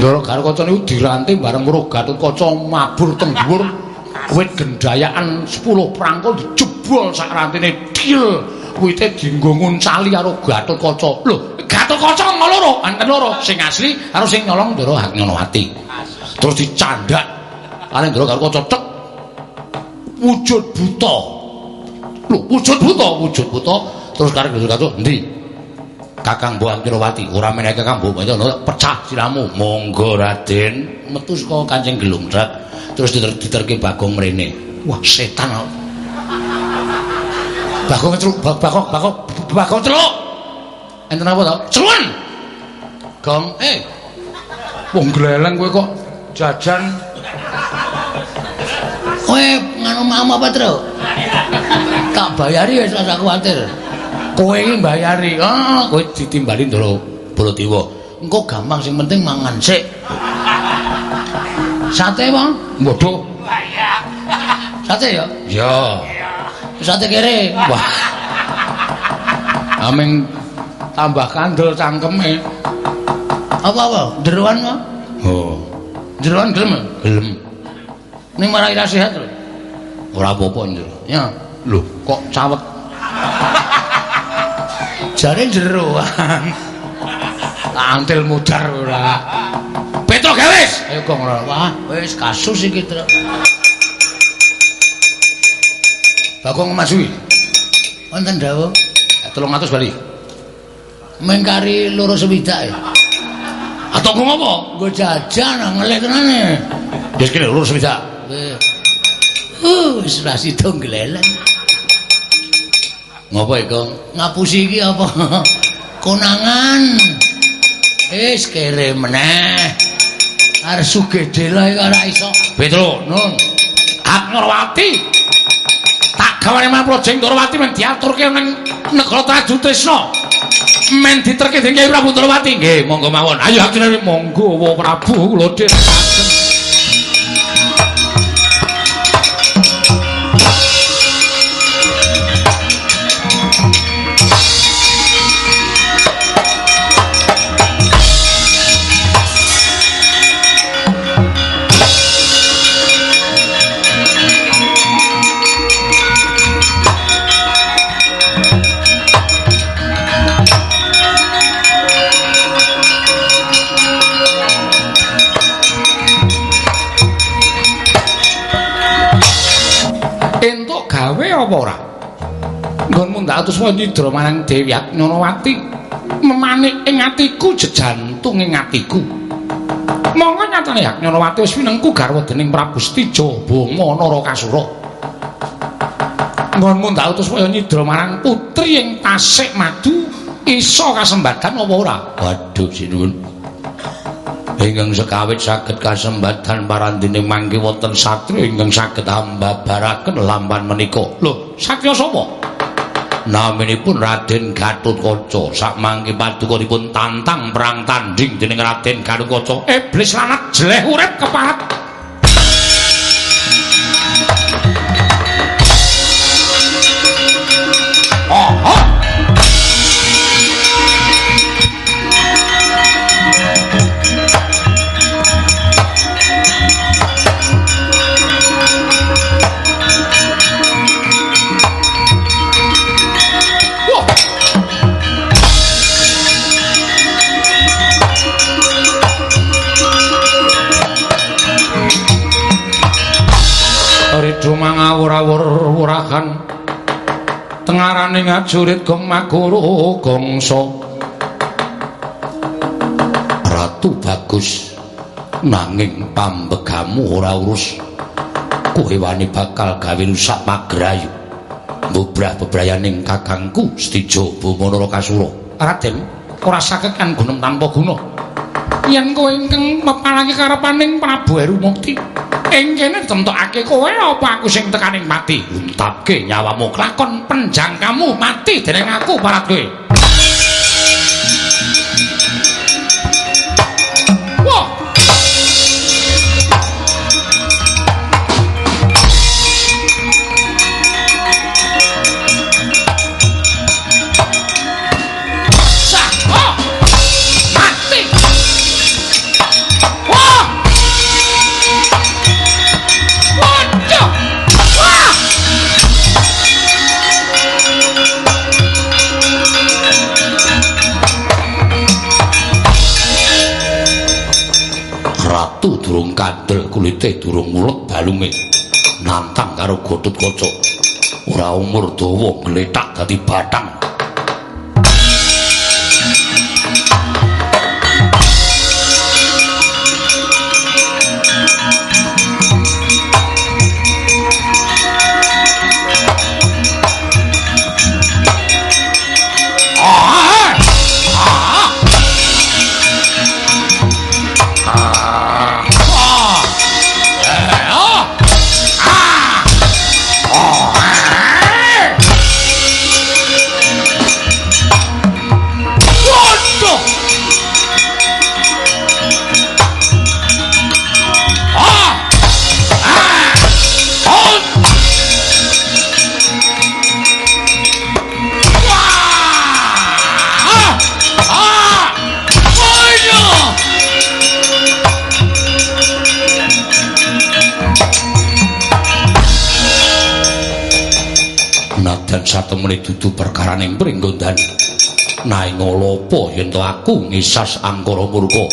Ndara Garkaca niku diranting bareng karo Gatotkaca mabur teng dhuwur wit gendayaan 10 prangkul dijebol sak rantene dil wite dienggo nguncali karo Gatotkaca. Lho, Gatotkaca loro, anten loro, sing asli karo sing nyolong Ndara Haknyanawati. Terus dicandhak karo Ndara Garkaca tek wujud buta. Lho, wujud buta, wujud buta terus karo Ndara Garkaca endi? Kakang Mbok Antirawati, ora meneh Kakang Mbok pecah siramu. Monggo Raden, metu saka Kanjeng Gelungdrat, terus diterke Bagong mrene. Wah, setan. Bagong celuk, bagong, bagong, bagong celuk. Enten apa to? Celun. Gong, eh. Wong gleleng kowe kok jajan. Kowe nganu mam apa, Tru? Tak bayari wis ora kuwatir. Kowe iki bayari. Ah, kowe ditimbali Ndara Baladewa. Engko gampang sing penting mangan sik. Sate, Bang? Waduh. Sate ya? Ya. Sate kere. Wah. Ameng tambah kandel cangkeme. Apa-apa? Jeroan mah? Oh. Jeroan gelem? Gelem. Ning marai ra sehat lho. Ora apa-apa. Ya. Lho, kok cawet? Jare jeroan. Antil mudar ora. Petro gawes. Ayo kok ora. Wah, wis kasus iki, Tru. Bagong Masui. Wonten dawuh. 300 bali. Mengkari loro sewidak ya. Atau nggo ngopo? Nggo jajan ngelek tenane. Wis kene loro sewidak. Uh, wis ra sida gleleng. Ngopo iki, Ngapusi iki apa? Konangan. Wis kere meneh. Arep sugih dela ora iso. Petro, nun. Hak Norwati. tak gawane Maprojeng Ndrawati men diaturke nang negara Trajutrisna. Men diterke dening Kyai Prabu Ndrawati. Nggih, monggo mawon. Ayo hakene monggo Wa Prabu kula dherekaken. Apa ora? Nggonmu ndak atus nyidra marang Dewi Atnyanawati. Memanik ing atiku jejantung ing atiku. Monggo nyatane Atnyanawati wis winengku garwa dening Prabu Stija Bama Narakasura. Nggonmu ndak atus nyidra marang putri ing Tasik Madu iso kasembadan apa ora? Waduh sinuwun. Ingkang sekawit saged kasembadan parandene mangke wonten satri ingkang saged ambabaraken lampan menika. Lho, satya sapa? Naminipun Raden Gatotkaca. Sak mangke padukanipun tantang perang tanding dening Raden Gatotkaca. Iblis lanat jeleh urip keparat. Ridho mangawur-awur-wurahan Tengarane ngajurit gong maguru gongso. Ratu bagus. Nanging pambegamu ora urus. Kowe wani bakal gawe rusak magrayu. Mubrah bebrayaning kakangku Stijo Bumonoro Kasuro. Raden, ora sakit kan gunung tanpa guna. Yen kowe ingkang mepalangi karepaning Prabu Heru ing kene ditentokake kowe apa aku sing tekaning mati? Untapke nyawamu kelakon penjangkamu mati dening aku parat kowe kulite durung mulet balunge nantang karo Gatut Kaca ora umur dawa gletak dadi batang temene dudu perkaraning pringgondani. Nanging ngolopo yen to aku ngisas angkara murka.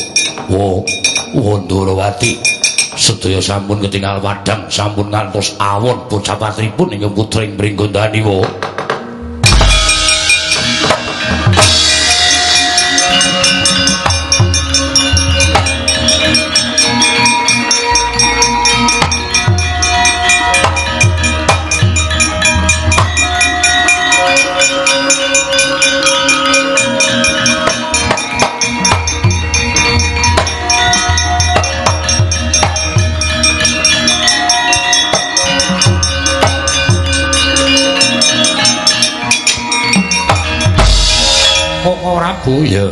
Wo, Wandarawati. Sedaya sampun ketinggal padhang, sampun ngantos awon bocah patripun ing putring pringgondani wo. Prabu ya.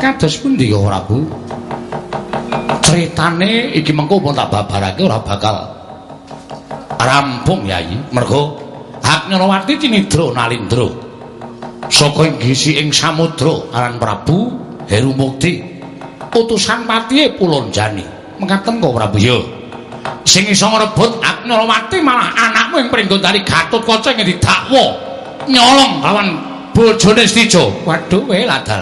Kados pundi kok Prabu? Critane iki mengko pun tak babarake ora bakal rampung Yai. Mergo Agnyawati tinidra nalindra. Saka ing gisi ing samudra aran Prabu Heru Mukti. Utusan patihe Pulanjani. Mengkaten kok Prabu ya. Sing iso ngrebut Agnyawati malah anakmu ing pringgondari Gatotkaca ing didakwa nyolong lawan bojone Stijo. Waduh, we ladal.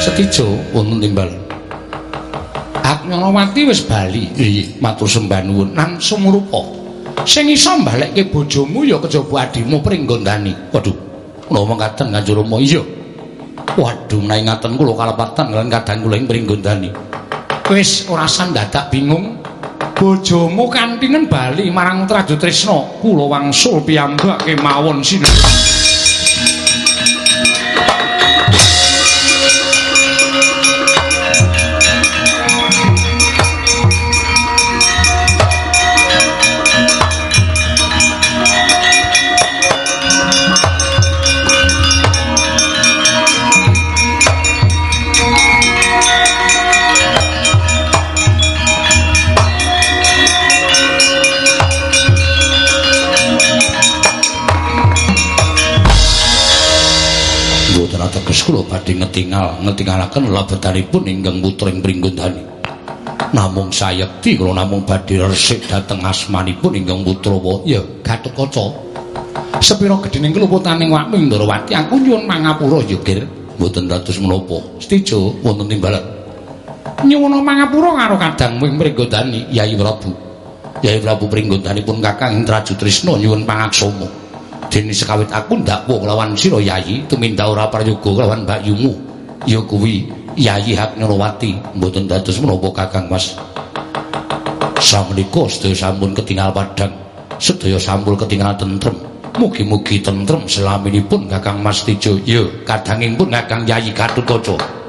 Stijo wonten timbal. Agnyawati wis bali. Nggih, matur sembah nuwun nang sumrupa. Sing iso mbalekke bojomu ya kejaba adimu Pringgondani. Waduh, ngomong katen Kanjeng Rama. Iya. Waduh, naing ngaten kula kalepatan lan kadang kula ing pringgondani. Wis ora sandadak bingung. Bojomu kantinen bali marang Traju Trisna. Kula wangsul piyambak kemawon sinu. Badhe ngetingal ngetingalaken lebetanipun ingkang putring Pringgondani. Namung sayekti kula namung badhe resik dhateng asmanipun ingkang putra ya Gatotkaca. Sepira gedhening keluputaning wakmi Ndarawati aku nyuwun mangapura ya Gir. Mboten dados menapa. Stijo wonten timbalan. Nyuwun mangapura karo kadangmu ing Pringgondani Yai Prabu. Yai Prabu Pringgondani pun Kakang Indraju Trisna nyuwun pangaksama. Dene sekawit aku ndakwa kelawan sira Yayi tuminta ora prayoga kelawan Mbakyumu. Ya kuwi Yayi Haknyawati mboten dados menapa Kakang Mas. Samenika sedaya sampun ketingal padhang sedaya sampun ketingal tentrem. Mugi-mugi tentrem selaminipun Kakang Mas Tijo. Ya kadanging pun Kakang Yayi Gatotkaca